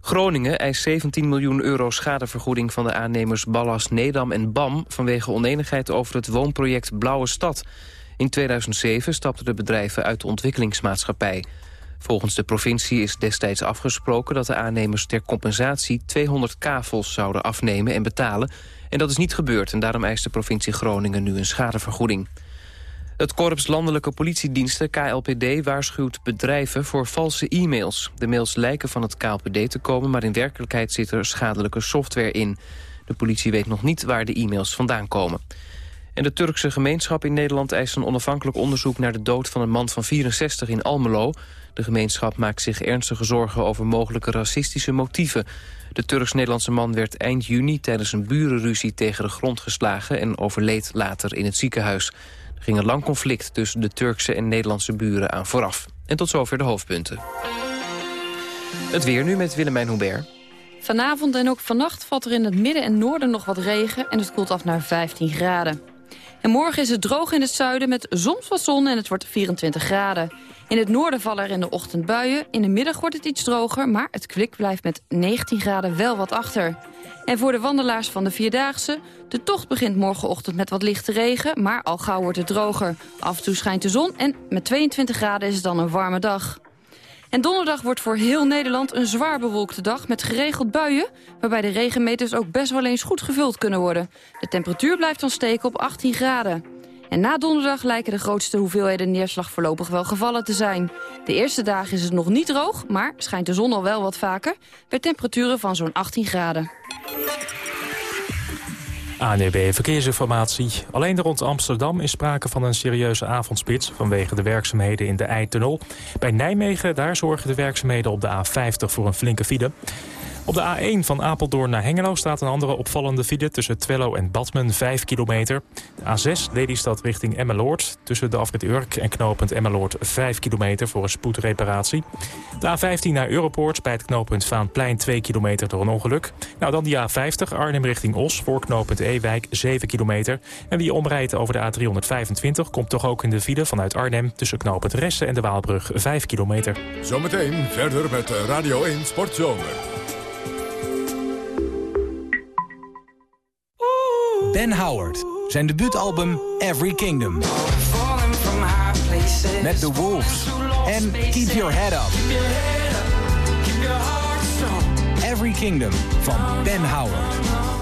S4: Groningen eist 17 miljoen euro schadevergoeding van de aannemers Ballas, Nedam en BAM... vanwege oneenigheid over het woonproject Blauwe Stad. In 2007 stapten de bedrijven uit de ontwikkelingsmaatschappij. Volgens de provincie is destijds afgesproken dat de aannemers ter compensatie 200 kavels zouden afnemen en betalen. En dat is niet gebeurd en daarom eist de provincie Groningen nu een schadevergoeding. Het Korps Landelijke Politiediensten, KLPD, waarschuwt bedrijven voor valse e-mails. De mails lijken van het KLPD te komen, maar in werkelijkheid zit er schadelijke software in. De politie weet nog niet waar de e-mails vandaan komen. En de Turkse gemeenschap in Nederland eist een onafhankelijk onderzoek... naar de dood van een man van 64 in Almelo. De gemeenschap maakt zich ernstige zorgen over mogelijke racistische motieven. De Turks-Nederlandse man werd eind juni tijdens een burenruzie tegen de grond geslagen... en overleed later in het ziekenhuis. Er ging een lang conflict tussen de Turkse en Nederlandse buren aan vooraf. En tot zover de hoofdpunten. Het weer nu met Willemijn Hubert.
S24: Vanavond en ook vannacht valt er in het midden en noorden nog wat regen... en het koelt af naar 15 graden. En morgen is het droog in het zuiden met soms wat zon en het wordt 24 graden. In het noorden vallen er in de ochtend buien. In de middag wordt het iets droger, maar het kwik blijft met 19 graden wel wat achter. En voor de wandelaars van de Vierdaagse... de tocht begint morgenochtend met wat lichte regen... maar al gauw wordt het droger. Af en toe schijnt de zon en met 22 graden is het dan een warme dag. En donderdag wordt voor heel Nederland een zwaar bewolkte dag met geregeld buien... waarbij de regenmeters ook best wel eens goed gevuld kunnen worden. De temperatuur blijft dan steken op 18 graden. En na donderdag lijken de grootste hoeveelheden neerslag voorlopig wel gevallen te zijn. De eerste dagen is het nog niet droog, maar schijnt de zon al wel wat vaker... bij temperaturen van zo'n 18 graden.
S7: ANEB Verkeersinformatie. Alleen rond Amsterdam is sprake van een serieuze avondspits... vanwege de werkzaamheden in de Eitunnel. Bij Nijmegen daar zorgen de werkzaamheden op de A50 voor een flinke file. Op de A1 van Apeldoorn naar Hengelo staat een andere opvallende file... tussen Twello en Badmen, 5 kilometer. De A6 Lelystad richting Emmeloord. Tussen de afrit Urk en knooppunt Emmeloord 5 kilometer voor een spoedreparatie. De A15 naar Europoort bij het knooppunt Vaanplein 2 kilometer door een ongeluk. Nou dan die A50 Arnhem richting Os voor knooppunt Ewijk 7 kilometer. En wie omrijdt over de A325 komt toch ook in de file vanuit Arnhem... tussen knooppunt Ressen en de Waalbrug 5 kilometer.
S1: Zometeen verder met Radio 1 Sportzomer.
S25: Ben Howard, zijn debuutalbum Every Kingdom. Met The Wolves en Keep Your Head Up. Every Kingdom van Ben Howard.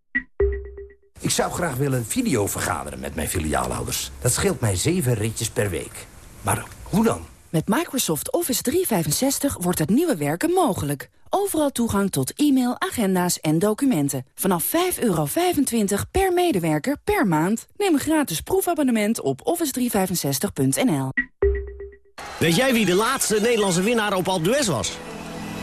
S26: Ik zou graag willen video vergaderen met mijn filiaalhouders. Dat scheelt mij zeven ritjes per week. Maar hoe dan?
S27: Met Microsoft Office 365 wordt het nieuwe werken mogelijk. Overal toegang tot e-mail, agenda's en documenten. Vanaf 5,25 per medewerker per maand. Neem een gratis proefabonnement op office365.nl.
S11: Weet jij wie de laatste Nederlandse winnaar op Alpe d'Huez was?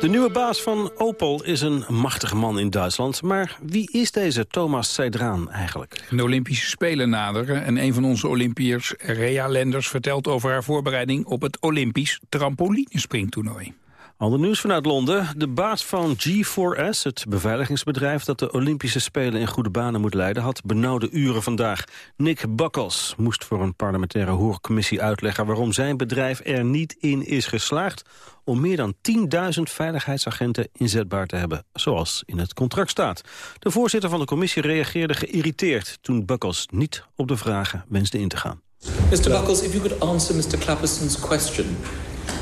S2: De nieuwe baas van Opel is een machtige man in Duitsland. Maar wie is deze Thomas Seidraan eigenlijk?
S3: De Olympische Spelen naderen en een van onze Olympiërs, Rea Lenders... vertelt over haar voorbereiding op het Olympisch trampolinespringtoernooi.
S2: Ander nieuws vanuit Londen. De baas van G4S, het beveiligingsbedrijf... dat de Olympische Spelen in goede banen moet leiden... had benauwde uren vandaag. Nick Buckles moest voor een parlementaire hoorcommissie uitleggen... waarom zijn bedrijf er niet in is geslaagd... om meer dan 10.000 veiligheidsagenten inzetbaar te hebben... zoals in het contract staat. De voorzitter van de commissie reageerde geïrriteerd... toen Buckles niet op de vragen wenste in te gaan.
S23: Mr. Buckles, if you could answer Mr. Clapperson's question...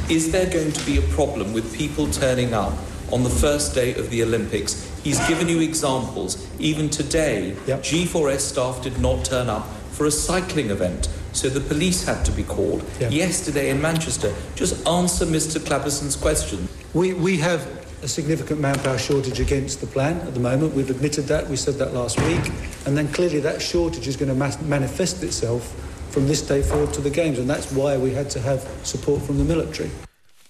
S23: Is there going to be a problem with people turning up on the first day of the Olympics? He's given you examples. Even today, G4S staff did not turn up for a cycling event, so the police had to be called. Yesterday in Manchester, just answer Mr. Clapperson's question.
S28: We, we have a significant manpower shortage against the plan at the moment. We've admitted that. We said that last week. And then clearly that shortage is going to manifest itself from this day forward to the games. And that's why we had to have support from the military.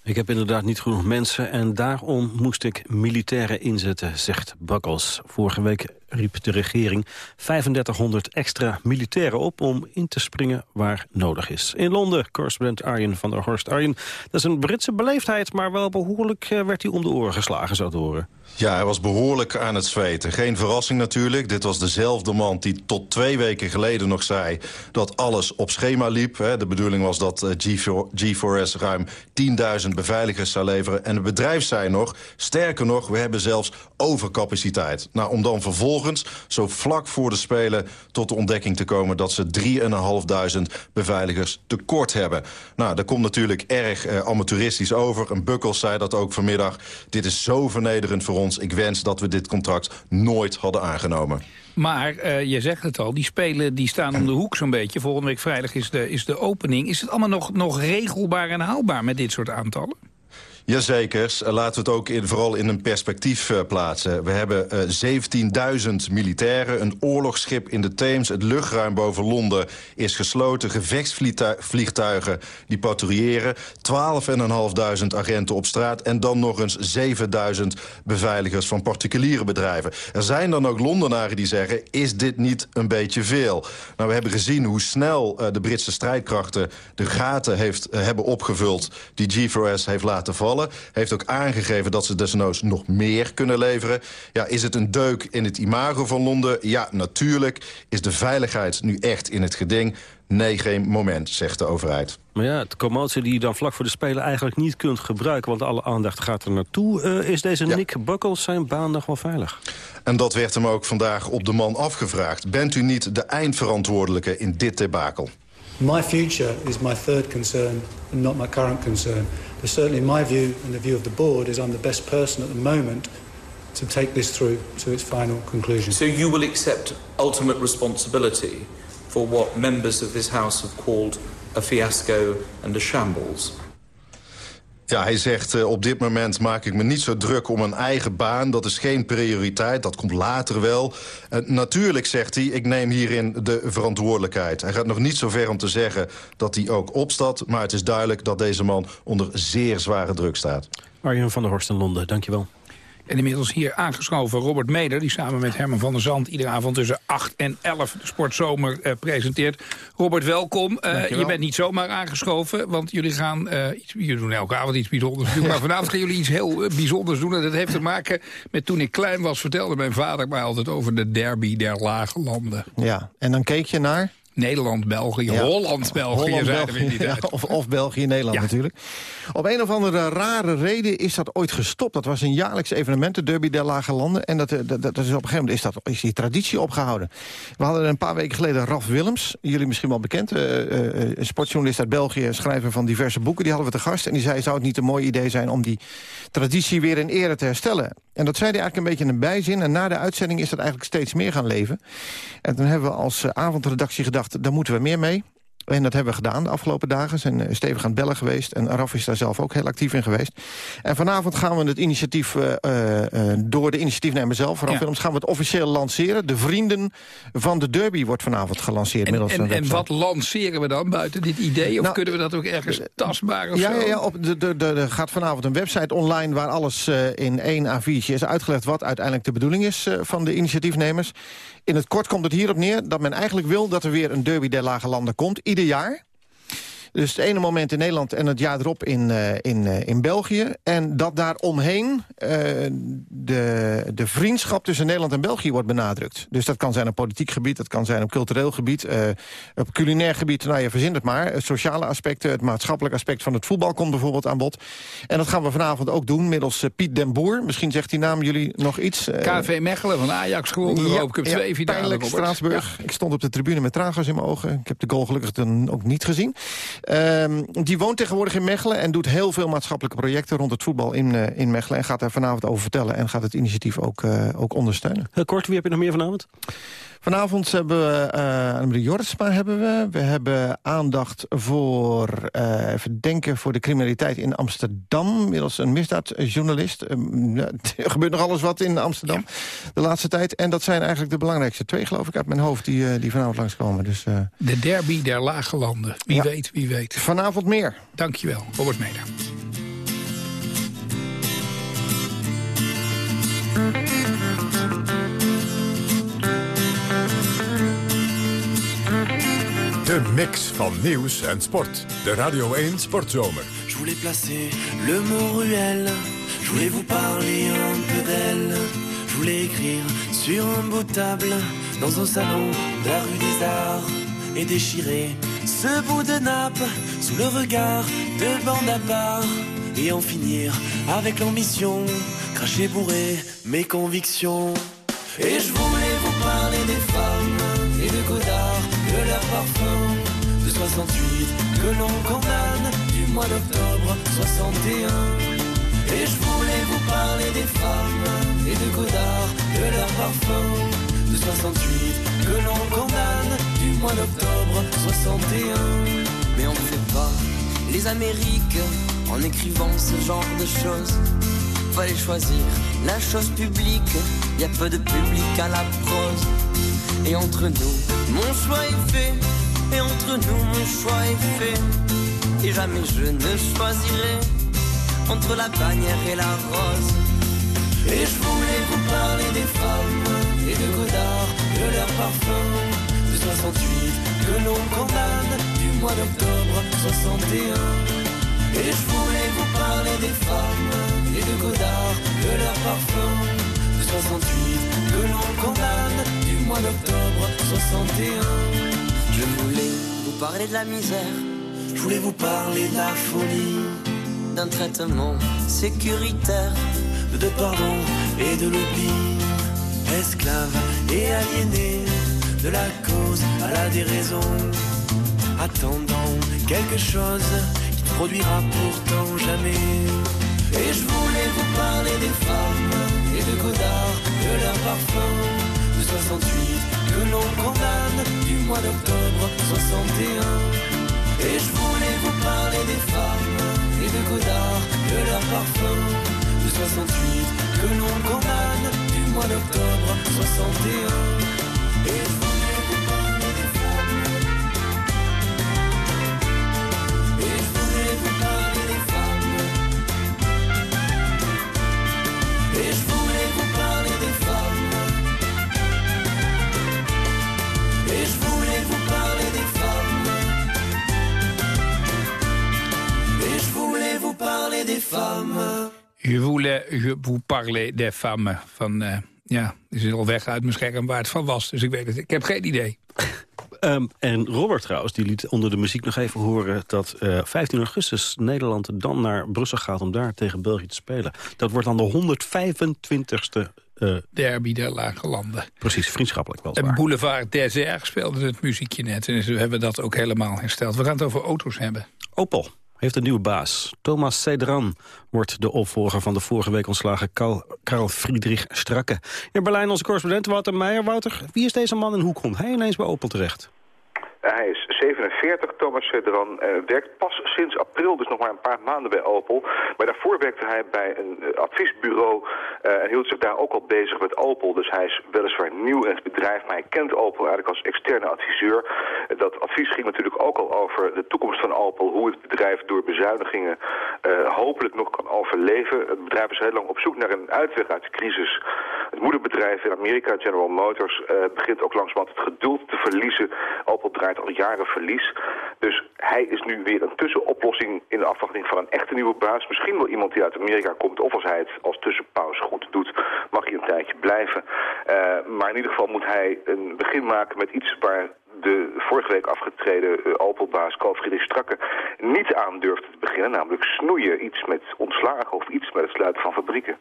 S2: Ik heb inderdaad niet genoeg mensen en daarom moest ik militairen inzetten, zegt Buckles. Vorige week riep de regering 3500 extra militairen op om in te springen waar nodig is. In Londen, correspondent Arjen van der Horst. Arjen, dat is een Britse beleefdheid, maar wel behoorlijk eh, werd hij om de oren geslagen, zo te horen.
S29: Ja, hij was behoorlijk aan het zweten. Geen verrassing natuurlijk. Dit was dezelfde man die tot twee weken geleden nog zei... dat alles op schema liep. De bedoeling was dat eh, G4S ruim 10.000 beveiligers zou leveren. En het bedrijf zei nog, sterker nog, we hebben zelfs overcapaciteit. Nou, om dan vervolgens, zo vlak voor de Spelen... tot de ontdekking te komen dat ze 3.500 beveiligers tekort hebben. Nou, dat komt natuurlijk erg eh, amateuristisch over. Een Bukkels zei dat ook vanmiddag. Dit is zo vernederend voor ons. Ik wens dat we dit contract nooit hadden aangenomen.
S3: Maar uh, je zegt het al, die spelen die staan om de hoek zo'n beetje. Volgende week vrijdag is de, is de opening. Is het allemaal nog, nog regelbaar en haalbaar met dit soort aantallen?
S29: Jazeker, laten we het ook in, vooral in een perspectief uh, plaatsen. We hebben uh, 17.000 militairen, een oorlogsschip in de Theems... het luchtruim boven Londen is gesloten... gevechtsvliegtuigen die patrouilleren... 12.500 agenten op straat... en dan nog eens 7.000 beveiligers van particuliere bedrijven. Er zijn dan ook Londenaren die zeggen... is dit niet een beetje veel? Nou, we hebben gezien hoe snel de Britse strijdkrachten... de gaten heeft, hebben opgevuld die G4S heeft laten vallen. Heeft ook aangegeven dat ze desnoods nog meer kunnen leveren. Ja, is het een deuk in het imago van Londen? Ja, natuurlijk. Is de veiligheid nu echt in het geding? Nee, geen moment, zegt de overheid.
S2: Maar ja, de commotie die je dan vlak voor de Spelen eigenlijk niet kunt gebruiken... want alle aandacht gaat er naartoe. Uh, is deze Nick Buckles zijn baan nog wel veilig?
S29: En dat werd hem ook vandaag op de man afgevraagd. Bent u niet de eindverantwoordelijke in dit debakel?
S28: My future is my third concern and not my current concern. But certainly my view and the view of the board is I'm the best person at the moment to take this through to its final conclusion.
S23: So you will accept ultimate responsibility for what members of this House have called a fiasco and a shambles.
S29: Ja, hij zegt uh, op dit moment maak ik me niet zo druk om een eigen baan. Dat is geen prioriteit, dat komt later wel. Natuurlijk zegt hij, ik neem hierin de verantwoordelijkheid. Hij gaat nog niet zo ver om te zeggen dat hij ook opstaat... maar het is duidelijk dat deze man onder zeer zware druk staat.
S2: Arjen van der Horst in Londen, dankjewel.
S3: En inmiddels hier aangeschoven Robert Meder... die samen met Herman van der Zand iedere avond tussen 8 en 11 de Sportzomer uh, presenteert. Robert, welkom. Uh, je bent niet zomaar aangeschoven, want jullie gaan... Uh, iets, jullie doen elke avond iets bijzonders doen. maar vanavond gaan jullie iets heel bijzonders doen. En dat heeft te maken met toen ik klein was... vertelde mijn vader mij altijd over de derby der lage landen.
S30: Ja, en dan keek je naar...
S3: Nederland, België, Holland, België, Holland, België [laughs]
S30: ja, of, of België, Nederland ja. natuurlijk. Op een of andere rare reden is dat ooit gestopt. Dat was een jaarlijks evenement, de Derby der Lage Landen. En dat, dat, dat is op een gegeven moment is, dat, is die traditie opgehouden. We hadden een paar weken geleden Raf Willems, jullie misschien wel bekend. Uh, uh, sportjournalist uit België, schrijver van diverse boeken. Die hadden we te gast en die zei, zou het niet een mooi idee zijn... om die traditie weer in ere te herstellen. En dat zei hij eigenlijk een beetje in een bijzin. En na de uitzending is dat eigenlijk steeds meer gaan leven. En toen hebben we als avondredactie gedacht, daar moeten we meer mee. En dat hebben we gedaan de afgelopen dagen. Zijn eh, stevig aan het bellen geweest. En Raf is daar zelf ook heel actief in geweest. En vanavond gaan we het initiatief uh, uh, door de initiatiefnemer zelf... Raf ja. Willems, gaan we het officieel lanceren. De Vrienden van de Derby wordt vanavond gelanceerd.
S3: En, en, en wat lanceren we dan buiten dit idee? Of nou, kunnen we dat ook ergens tastbaar of
S30: ja,
S3: zo?
S30: Ja, ja op de, de, de, er gaat vanavond een website online... waar alles in één A4'tje is uitgelegd... wat uiteindelijk de bedoeling is van de initiatiefnemers. In het kort komt het hierop neer dat men eigenlijk wil... dat er weer een derby der lage landen komt, ieder jaar. Dus het ene moment in Nederland en het jaar erop in, uh, in, uh, in België. En dat daar omheen uh, de, de vriendschap tussen Nederland en België wordt benadrukt. Dus dat kan zijn op politiek gebied, dat kan zijn op cultureel gebied... op culinair gebied, nou je verzint het maar. Het sociale aspecten, het maatschappelijk aspect van het voetbal komt bijvoorbeeld aan bod. En dat gaan we vanavond ook doen middels Piet den Boer. Misschien zegt die naam jullie nog iets.
S3: KV Mechelen van Ajax gewonnen, ja, Europa Cup 2 finale.
S30: Straatsburg. Ja. Ik stond op de tribune met traangas in mijn ogen. Ik heb de goal gelukkig dan ook niet gezien. Um, die woont tegenwoordig in Mechelen en doet heel veel maatschappelijke projecten rond het voetbal in, uh, in Mechelen. En gaat daar vanavond over vertellen en gaat het initiatief ook, uh, ook ondersteunen.
S2: Heel kort, wie heb je nog meer vanavond?
S30: Vanavond hebben we uh, Annemarie Jortsma hebben we. We hebben aandacht voor, uh, even denken, voor de criminaliteit in Amsterdam. Middels een misdaadjournalist. Uh, [laughs] er gebeurt nog alles wat in Amsterdam ja. de laatste tijd. En dat zijn eigenlijk de belangrijkste twee, geloof ik, uit mijn hoofd... die, die vanavond langskomen. Dus,
S3: de derby der lage landen. Wie ja. weet, wie weet.
S30: Vanavond meer.
S3: Dankjewel, Robert Meder.
S1: De mix van nieuws en sport. De Radio 1 Sportzomer.
S31: Je voulais placer le mot ruelle. Je voulais vous parler un peu d'elle. Je voulais écrire sur un de table. Dans un salon de la rue des Arts. Et déchirer ce bout de nappe. Sous le regard de bande à part. Et en finir avec l'ambition. Cracher bourré mes convictions. Et je voulais vous parler des femmes et de Godard, de leur parfum 68 que l'on condamne du mois d'octobre 61. Et je voulais vous parler des femmes et de Godard, de leur parfum de 68 que l'on condamne du mois d'octobre 61. Mais on ne fait pas les Amériques en écrivant ce genre de choses fallait choisir la chose publique. Y a peu de public à la prose. Et entre nous, mon choix est fait. Et entre nous, mon choix est fait. Et jamais je ne choisirai entre la bannière et la rose. Et je voulais vous parler des femmes et de Godard, de leur parfum de 68 que l'on condamne du mois d'octobre 61. Et je voulais vous parler des femmes et de Godard, de leur parfum de 68 que l'on condamne du mois d'octobre 61. Je voulais vous parler de la misère, je voulais vous parler de la folie, d'un traitement sécuritaire, de pardon et de l'oubli, esclave et aliéné, de la cause à la déraison, attendant quelque chose qui ne produira pourtant jamais. Et je voulais vous parler des femmes et de Godard, de leur parfum 68 que l'on condamne du mois d'octobre 61. Et je voulais vous parler des femmes et de Godard, de leur parfum de 68 que l'on condamne du mois d'octobre 61. Et je des femmes. Je voulais je vous parler des femmes.
S3: Van, uh, ja, die is al weg uit mijn scherm waar het van was. Dus ik weet het. Ik heb geen idee.
S2: Um, en Robert trouwens, die liet onder de muziek nog even horen... dat uh, eh, 15 augustus Nederland dan naar Brussel gaat om daar tegen België te spelen. Dat wordt dan de 125ste... Uh,
S3: Derby der Lage Landen.
S2: Precies, vriendschappelijk wel
S3: En Boulevard Désert speelde het muziekje net. En we hebben dat ook helemaal hersteld. We gaan het over auto's hebben.
S2: Opel heeft een nieuwe baas. Thomas Cedran wordt de opvolger van de vorige week ontslagen Karl Friedrich Strakke. In Berlijn onze correspondent Wouter Meijer. Wouter, wie is deze man en hoe komt hij ineens bij Opel terecht?
S32: Hij is 47, Thomas Cedran. Werkt pas sinds april, dus nog maar een paar maanden bij Opel. Maar daarvoor werkte hij bij een uh, adviesbureau uh, en hield zich daar ook al bezig met Opel. Dus hij is weliswaar nieuw in het bedrijf, maar hij kent Opel eigenlijk als externe adviseur. dat advies ging natuurlijk ook al over de toekomst van Opel. Hoe het bedrijf door bezuinigingen hopelijk nog kan overleven. Het bedrijf is heel lang op zoek naar een uitweg uit de crisis. Het moederbedrijf in Amerika, General Motors, begint ook langzamerhand het geduld te verliezen. Opel draait al jaren verlies. Dus hij is nu weer een tussenoplossing in de afwachting van een echte nieuwe baas. Misschien wel iemand die uit Amerika komt. Of als hij het als tussenpauze goed doet, mag hij een tijdje blijven. Uh, maar in ieder geval moet hij een begin maken met iets waar de vorige week afgetreden uh, Opel-baas Carl Friedrich Strakke niet aan durfde te beginnen. Namelijk snoeien, iets met ontslagen of iets met het sluiten van fabrieken.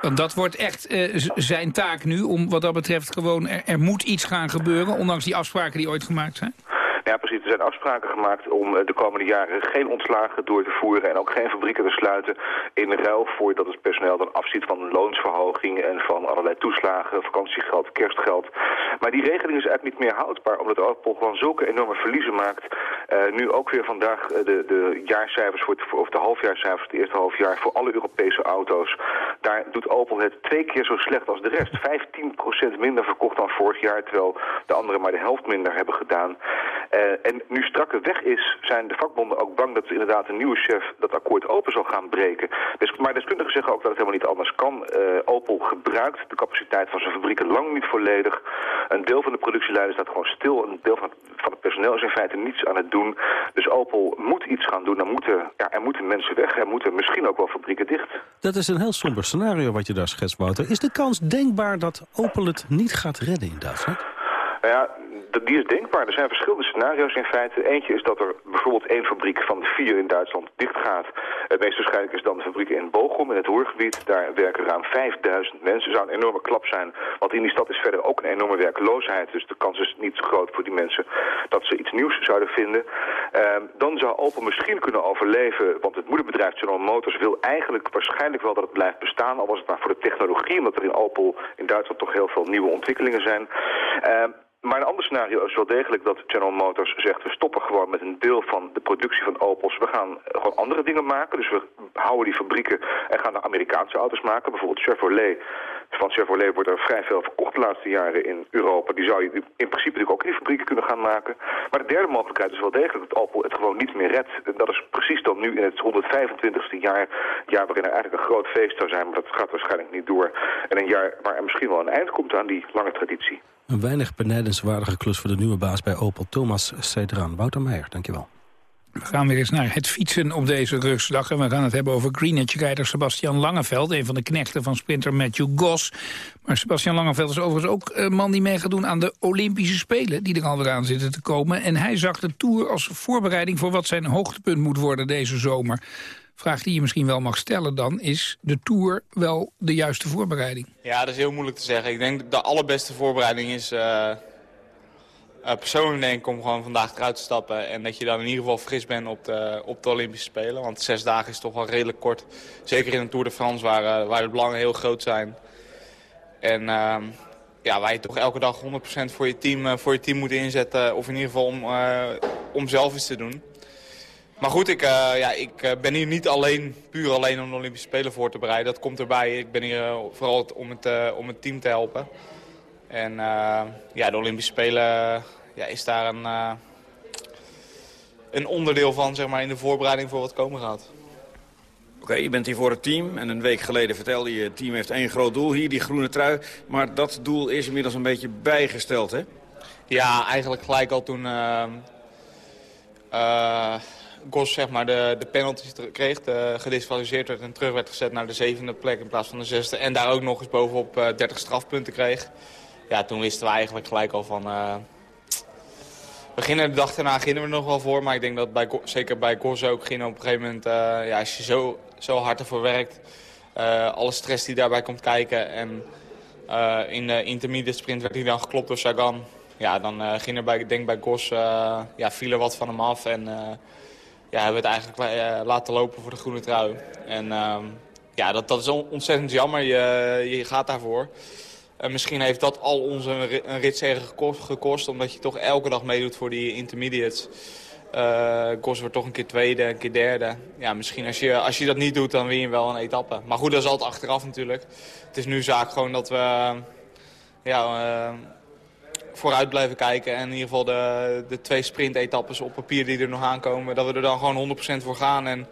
S3: Want dat wordt echt uh, zijn taak nu, om wat dat betreft gewoon... Er moet iets gaan gebeuren, ondanks die afspraken die ooit gemaakt zijn?
S32: Ja, precies. Er zijn afspraken gemaakt om de komende jaren geen ontslagen door te voeren en ook geen fabrieken te sluiten in ruil voor dat het personeel dan afziet van loonsverhoging en van allerlei toeslagen, vakantiegeld, kerstgeld. Maar die regeling is eigenlijk niet meer houdbaar, omdat Opel gewoon zulke enorme verliezen maakt. Uh, nu ook weer vandaag de, de jaarcijfers, voor het, of de halfjaarcijfers, het eerste halfjaar voor alle Europese auto's. Daar doet Opel het twee keer zo slecht als de rest. 15% minder verkocht dan vorig jaar, terwijl de anderen maar de helft minder hebben gedaan. Uh, en nu strakke weg is, zijn de vakbonden ook bang dat inderdaad een nieuwe chef dat akkoord open zal gaan breken. Dus, maar deskundigen zeggen ook dat het helemaal niet anders kan. Uh, Opel gebruikt de capaciteit van zijn fabrieken lang niet volledig. Een deel van de productielijnen staat gewoon stil. Een deel van, van het personeel is in feite niets aan het doen. Dus Opel moet iets gaan doen. Er moeten, ja, er moeten mensen weg. Er moeten misschien ook wel fabrieken dicht.
S2: Dat is een heel somber scenario wat je daar schetst, Wouter. Is de kans denkbaar dat Opel het niet gaat redden in Duitsland?
S32: Nou ja, die is denkbaar. Er zijn verschillende scenario's in feite. Eentje is dat er bijvoorbeeld één fabriek van vier in Duitsland dicht gaat. Het meest waarschijnlijk is dan de fabriek in Bochum, in het Roergebied. Daar werken ruim 5000 mensen. zou een enorme klap zijn, want in die stad is verder ook een enorme werkloosheid. Dus de kans is niet zo groot voor die mensen dat ze iets nieuws zouden vinden. Uh, dan zou Opel misschien kunnen overleven, want het moederbedrijf General Motors wil eigenlijk waarschijnlijk wel dat het blijft bestaan. Al was het maar voor de technologie, omdat er in Opel in Duitsland toch heel veel nieuwe ontwikkelingen zijn. Uh, maar een ander scenario is wel degelijk dat General Motors zegt... we stoppen gewoon met een deel van de productie van Opels. We gaan gewoon andere dingen maken. Dus we houden die fabrieken en gaan naar Amerikaanse auto's maken. Bijvoorbeeld Chevrolet. Van Chevrolet wordt er vrij veel verkocht de laatste jaren in Europa. Die zou je in principe natuurlijk ook in die fabrieken kunnen gaan maken. Maar de derde mogelijkheid is wel degelijk dat Opel het gewoon niet meer redt. En dat is precies dan nu in het 125ste jaar. jaar waarin er eigenlijk een groot feest zou zijn. Maar dat gaat waarschijnlijk niet door. En een jaar waar er misschien wel een eind komt aan die lange traditie.
S2: Een weinig benijdenswaardige klus voor de nieuwe baas bij Opel, Thomas Cedran. Wouter Meijer, dankjewel.
S3: We gaan weer eens naar het fietsen op deze rustdag. En we gaan het hebben over Greenwich-rijder Sebastian Langeveld... een van de knechten van sprinter Matthew Goss. Maar Sebastian Langeveld is overigens ook een man die mee gaat doen... aan de Olympische Spelen, die er alweer aan zitten te komen. En hij zag de Tour als voorbereiding voor wat zijn hoogtepunt moet worden deze zomer. Vraag die je misschien wel mag stellen dan, is de Tour wel de juiste voorbereiding?
S33: Ja, dat is heel moeilijk te zeggen. Ik denk dat de allerbeste voorbereiding is... Uh, uh, persoonlijk denk ik om gewoon vandaag eruit te stappen... en dat je dan in ieder geval fris bent op de, op de Olympische Spelen. Want zes dagen is toch wel redelijk kort. Zeker in een Tour de France waar, uh, waar de belangen heel groot zijn. En uh, ja, waar je toch elke dag 100% voor je, team, voor je team moet inzetten... of in ieder geval om, om zelf iets te doen. Maar goed, ik, uh, ja, ik uh, ben hier niet alleen, puur alleen om de Olympische Spelen voor te bereiden. Dat komt erbij. Ik ben hier uh, vooral om het, om het team te helpen. En ja, de Olympische Spelen ja, is daar een, een onderdeel van zeg maar, in de voorbereiding voor wat komen gaat.
S34: Oké, okay, je bent hier voor het team. En een week geleden vertelde je, het team heeft één groot doel hier, die groene trui. Maar dat doel is inmiddels een beetje bijgesteld, hè?
S33: Ja, eigenlijk gelijk al toen... Gos zeg maar, de, de penalties kreeg, de, werd en terug werd gezet naar de zevende plek in plaats van de zesde. En daar ook nog eens bovenop uh, 30 strafpunten kreeg. Ja, toen wisten we eigenlijk gelijk al van... Uh, we gingen de dag daarna gingen we er nog wel voor, maar ik denk dat bij, zeker bij Gos ook ging op een gegeven moment... Uh, ja, als je zo, zo hard ervoor werkt, alle stress die daarbij komt kijken... en in de intermediate sprint werd hij dan geklopt door Sagan... Ja, dan ging er bij, denk bij Gos, ja, viel er wat van hem af en ja, hebben we het eigenlijk uh, laten lopen voor de groene trui. En uh, ja, dat, dat is ontzettend jammer. Je, je gaat daarvoor. En misschien heeft dat al ons een, een gekost, gekost, omdat je toch elke dag meedoet voor die intermediates. Uh, Gos toch een keer tweede, een keer derde. Ja, misschien als je, als je dat niet doet, dan win je wel een etappe. Maar goed, dat is altijd achteraf natuurlijk. Het is nu zaak gewoon dat we ja, vooruit blijven kijken. En in ieder geval de, de twee sprintetappes op papier die er nog aankomen. Dat we er dan gewoon 100% voor gaan. En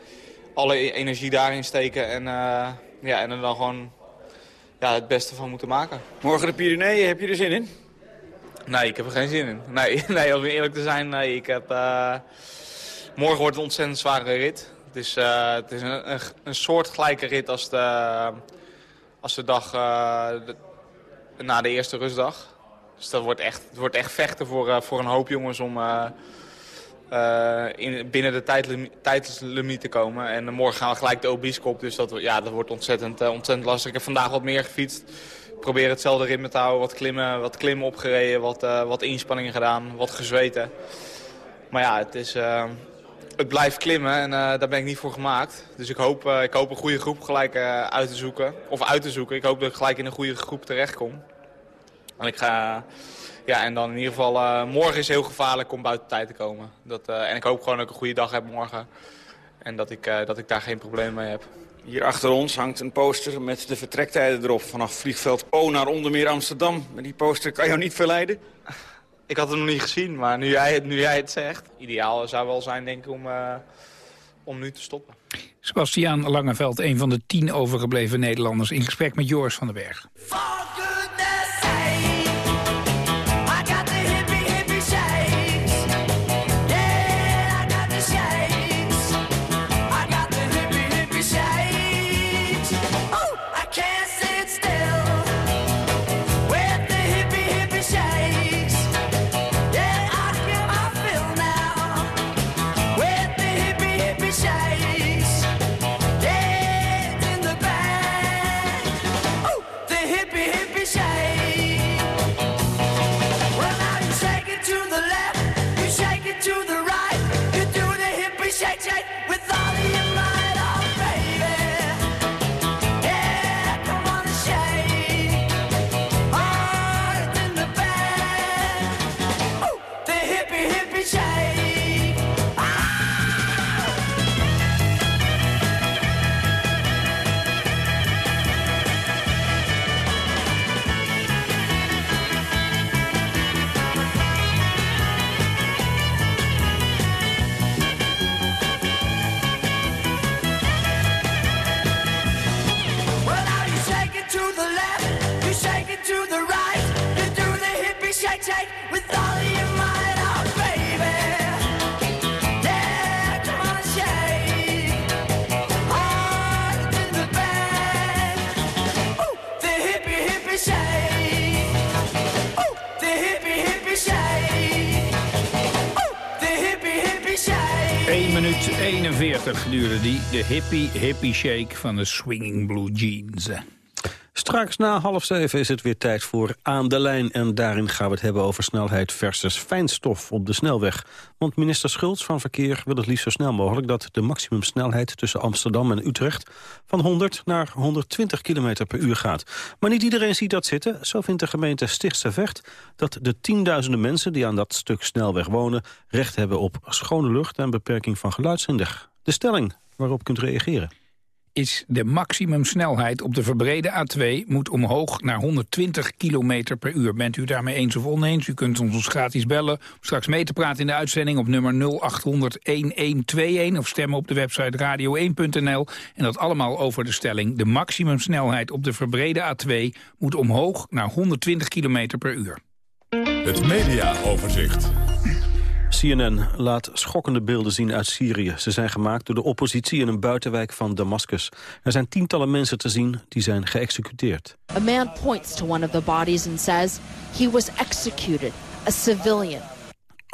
S33: alle e-, energie daarin steken. En, uh, ja, en er dan gewoon ja, het beste van moeten maken.
S34: Morgen de Pyreneeën, heb je er zin in?
S33: Nee, ik heb er geen zin in. Nee, [laughs] nee om eerlijk te zijn, nee. Ik heb, uh, morgen wordt het een ontzettend zware rit. Het is, uh, het is een, een, een soort gelijke rit als de, als de dag de, na de eerste rustdag. Dus dat wordt echt, het wordt echt vechten voor, uh, voor een hoop jongens om uh, uh, in, binnen de tijdslimiet te komen. En morgen gaan we gelijk de Obiskop, dus dat, ja, dat wordt ontzettend, ontzettend lastig. Ik heb vandaag wat meer gefietst. Probeer hetzelfde ritme te houden, wat klimmen, wat klimmen opgereden, wat, wat inspanningen gedaan, wat gezweten. Maar ja, het, is, het blijft klimmen en daar ben ik niet voor gemaakt. Dus ik hoop, ik hoop een goede groep gelijk uit te zoeken. Of uit te zoeken. Ik hoop dat ik gelijk in een goede groep terechtkom. En ik ga... Ja, en dan in ieder geval, uh, morgen is heel gevaarlijk om buiten tijd te komen. Dat, uh, en ik hoop gewoon dat ik een goede dag heb morgen. En dat ik, uh, dat ik daar geen probleem mee heb.
S34: Hier achter ons hangt een poster met de vertrektijden erop... vanaf vliegveld O naar onder meer Amsterdam. Met die poster kan jou niet verleiden?
S33: Ik had het nog niet gezien, maar nu jij het, nu jij het zegt... ideaal zou wel zijn, denk ik, om, om nu te stoppen.
S3: Sebastiaan Langeveld, een van de tien overgebleven Nederlanders... in gesprek met Joris van den Berg. 41 duurde die. De hippie hippie shake van de Swinging Blue Jeans.
S2: Straks na half zeven is het weer tijd voor Aan de Lijn. En daarin gaan we het hebben over snelheid versus fijnstof op de snelweg. Want minister Schultz van Verkeer wil het liefst zo snel mogelijk... dat de maximumsnelheid tussen Amsterdam en Utrecht... van 100 naar 120 km per uur gaat. Maar niet iedereen ziet dat zitten. Zo vindt de gemeente Stichtse Vecht... dat de tienduizenden mensen die aan dat stuk snelweg wonen... recht hebben op schone lucht en beperking van geluidsindig. De stelling waarop kunt reageren
S3: is de maximumsnelheid op de verbrede A2 moet omhoog naar 120 km per uur. Bent u daarmee eens of oneens? U kunt ons gratis bellen. Straks mee te praten in de uitzending op nummer 0800-1121... of stemmen op de website radio1.nl. En dat allemaal over de stelling... de maximumsnelheid op de verbrede A2 moet omhoog naar 120 km per uur.
S1: Het mediaoverzicht.
S2: CNN laat schokkende beelden zien uit Syrië. Ze zijn gemaakt door de oppositie in een buitenwijk van Damascus. Er zijn tientallen mensen te zien die zijn geëxecuteerd.
S35: A man points to one of the bodies and says he was executed, a civilian.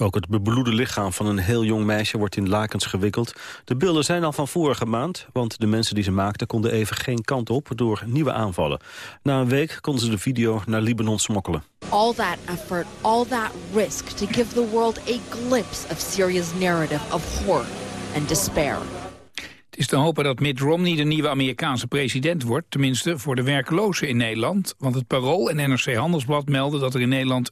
S2: Ook het bebloede lichaam van een heel jong meisje wordt in lakens gewikkeld. De beelden zijn al van vorige maand, want de mensen die ze maakten konden even geen kant op door nieuwe aanvallen. Na een week konden ze de video naar Libanon smokkelen.
S35: All that effort, all that risk to give the world a glimpse of Syria's narrative of horror and despair.
S3: Is te hopen dat Mitt Romney de nieuwe Amerikaanse president wordt. Tenminste voor de werklozen in Nederland. Want het Parool en NRC Handelsblad melden dat er in Nederland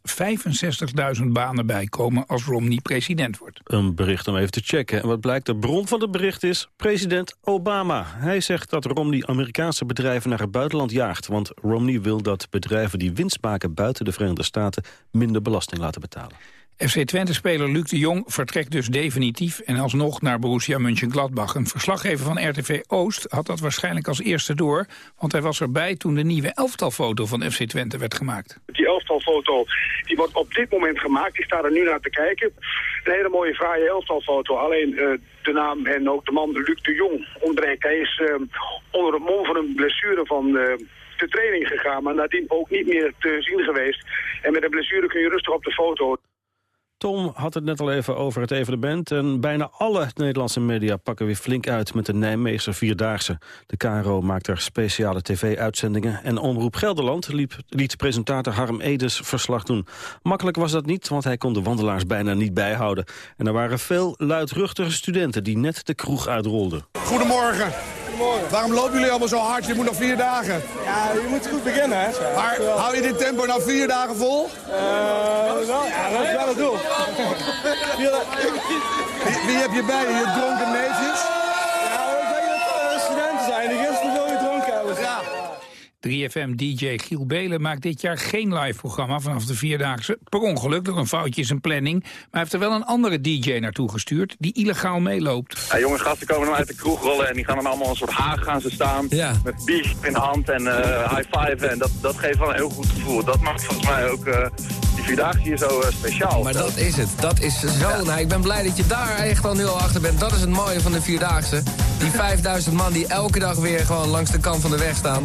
S3: 65.000 banen bijkomen als Romney president wordt.
S2: Een bericht om even te checken. En wat blijkt, de bron van het bericht is president Obama. Hij zegt dat Romney Amerikaanse bedrijven naar het buitenland jaagt. Want Romney wil dat bedrijven die winst maken buiten de Verenigde Staten minder belasting laten betalen.
S3: FC Twente-speler Luc de Jong vertrekt dus definitief... en alsnog naar Borussia Mönchengladbach. Een verslaggever van RTV Oost had dat waarschijnlijk als eerste door... want hij was erbij toen de nieuwe elftalfoto van FC Twente werd gemaakt.
S36: Die elftalfoto die wordt op dit moment gemaakt. Ik sta er nu naar te kijken. Een hele mooie, fraaie elftalfoto. Alleen uh, de naam en ook de man Luc de Jong ontbreekt. Hij is uh, onder het mom van een blessure van... Uh, de training gegaan, maar nadien ook niet meer te zien geweest. En met een blessure kun je rustig op de foto.
S2: Tom had het net al even over het evenement. En bijna alle Nederlandse media pakken weer flink uit met de Nijmeegse Vierdaagse. De KRO maakt er speciale tv-uitzendingen. En Omroep Gelderland liep, liet presentator Harm Edes verslag doen. Makkelijk was dat niet, want hij kon de wandelaars bijna niet bijhouden. En er waren veel luidruchtige studenten die net de kroeg uitrolden.
S37: Goedemorgen. Waarom lopen jullie allemaal zo hard? Je moet nog vier dagen.
S38: Ja, je moet goed beginnen, hè.
S37: Maar hou je dit tempo nou vier dagen vol?
S38: Uh, wel, ja, dat is wel het doel.
S37: wie, wie heb je bij je? Je dronken neefjes?
S3: 3FM-dj Giel Belen maakt dit jaar geen live-programma vanaf de Vierdaagse. Per ongeluk door een foutje in zijn planning. Maar hij heeft er wel een andere DJ naartoe gestuurd die illegaal meeloopt.
S39: Ja, jongens, gasten komen dan uit de kroeg rollen en die gaan dan allemaal een soort haag gaan ze staan.
S3: Ja.
S39: Met bier in de hand en uh, high five. En dat, dat geeft wel een heel goed gevoel. Dat maakt volgens mij ook uh, die Vierdaagse hier zo uh, speciaal.
S40: Maar dat is het. Dat is zo. Ja. Nou, ik ben blij dat je daar echt al nu al achter bent. Dat is het mooie van de Vierdaagse. Die [laughs] 5000 man die elke dag weer gewoon langs de kant van de weg staan.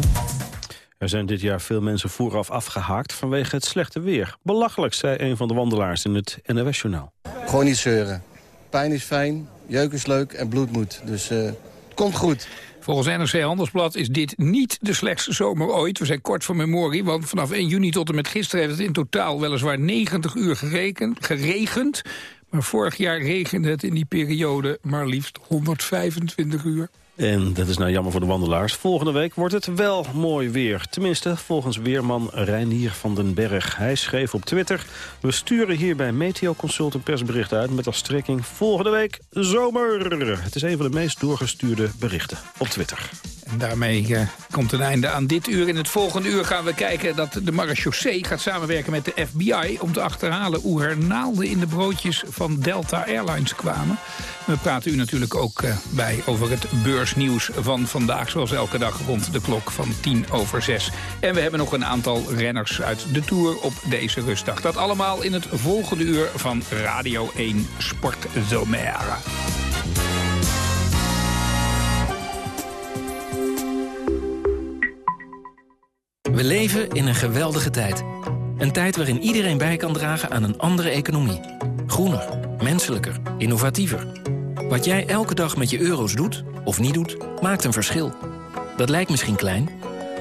S2: Er zijn dit jaar veel mensen vooraf afgehaakt vanwege het slechte weer. Belachelijk, zei een van de wandelaars in het NOS-journaal.
S41: Gewoon niet zeuren. Pijn is fijn, jeuk is leuk en bloed moet. Dus uh, het komt goed.
S3: Volgens NRC Handelsblad is dit niet de slechtste zomer ooit. We zijn kort van memorie, want vanaf 1 juni tot en met gisteren... heeft het in totaal weliswaar 90 uur gerekend, geregend. Maar vorig jaar regende het in die periode maar liefst 125 uur.
S2: En dat is nou jammer voor de wandelaars. Volgende week wordt het wel mooi weer. Tenminste, volgens weerman Reinier van den Berg. Hij schreef op Twitter... We sturen hier bij Meteo Consult een persbericht uit... met als strekking volgende week zomer. Het is een van de meest doorgestuurde berichten op Twitter.
S3: En daarmee uh, komt een einde aan dit uur. In het volgende uur gaan we kijken dat de marechaussee gaat samenwerken met de FBI... om te achterhalen hoe er naalden in de broodjes van Delta Airlines kwamen. We praten u natuurlijk ook uh, bij over het beursnieuws van vandaag... zoals elke dag rond de klok van tien over zes. En we hebben nog een aantal renners uit de Tour op deze rustdag. Dat allemaal in het volgende uur van Radio 1 Sport Zomer.
S25: We leven in een geweldige tijd. Een tijd waarin iedereen bij kan dragen aan een andere economie. Groener, menselijker, innovatiever.
S8: Wat jij elke dag met je euro's doet, of niet doet, maakt een verschil. Dat lijkt misschien klein,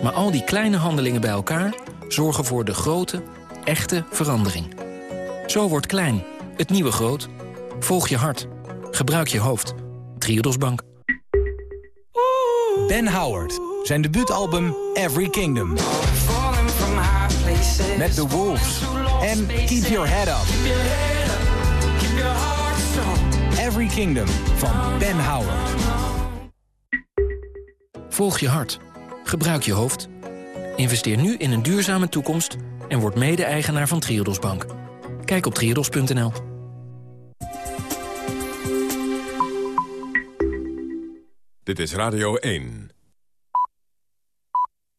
S8: maar al die kleine handelingen bij elkaar... zorgen voor de grote, echte verandering. Zo wordt klein, het nieuwe groot. Volg je hart. Gebruik je hoofd. Triodos Bank.
S42: Ben Howard. Zijn debuutalbum Every Kingdom. Met The Wolves. En Keep Your Head Up. Every Kingdom van Ben Howard.
S8: Volg je hart. Gebruik je hoofd. Investeer nu in een duurzame toekomst... en word mede-eigenaar van Triodos Bank. Kijk op triodos.nl.
S1: Dit is Radio 1.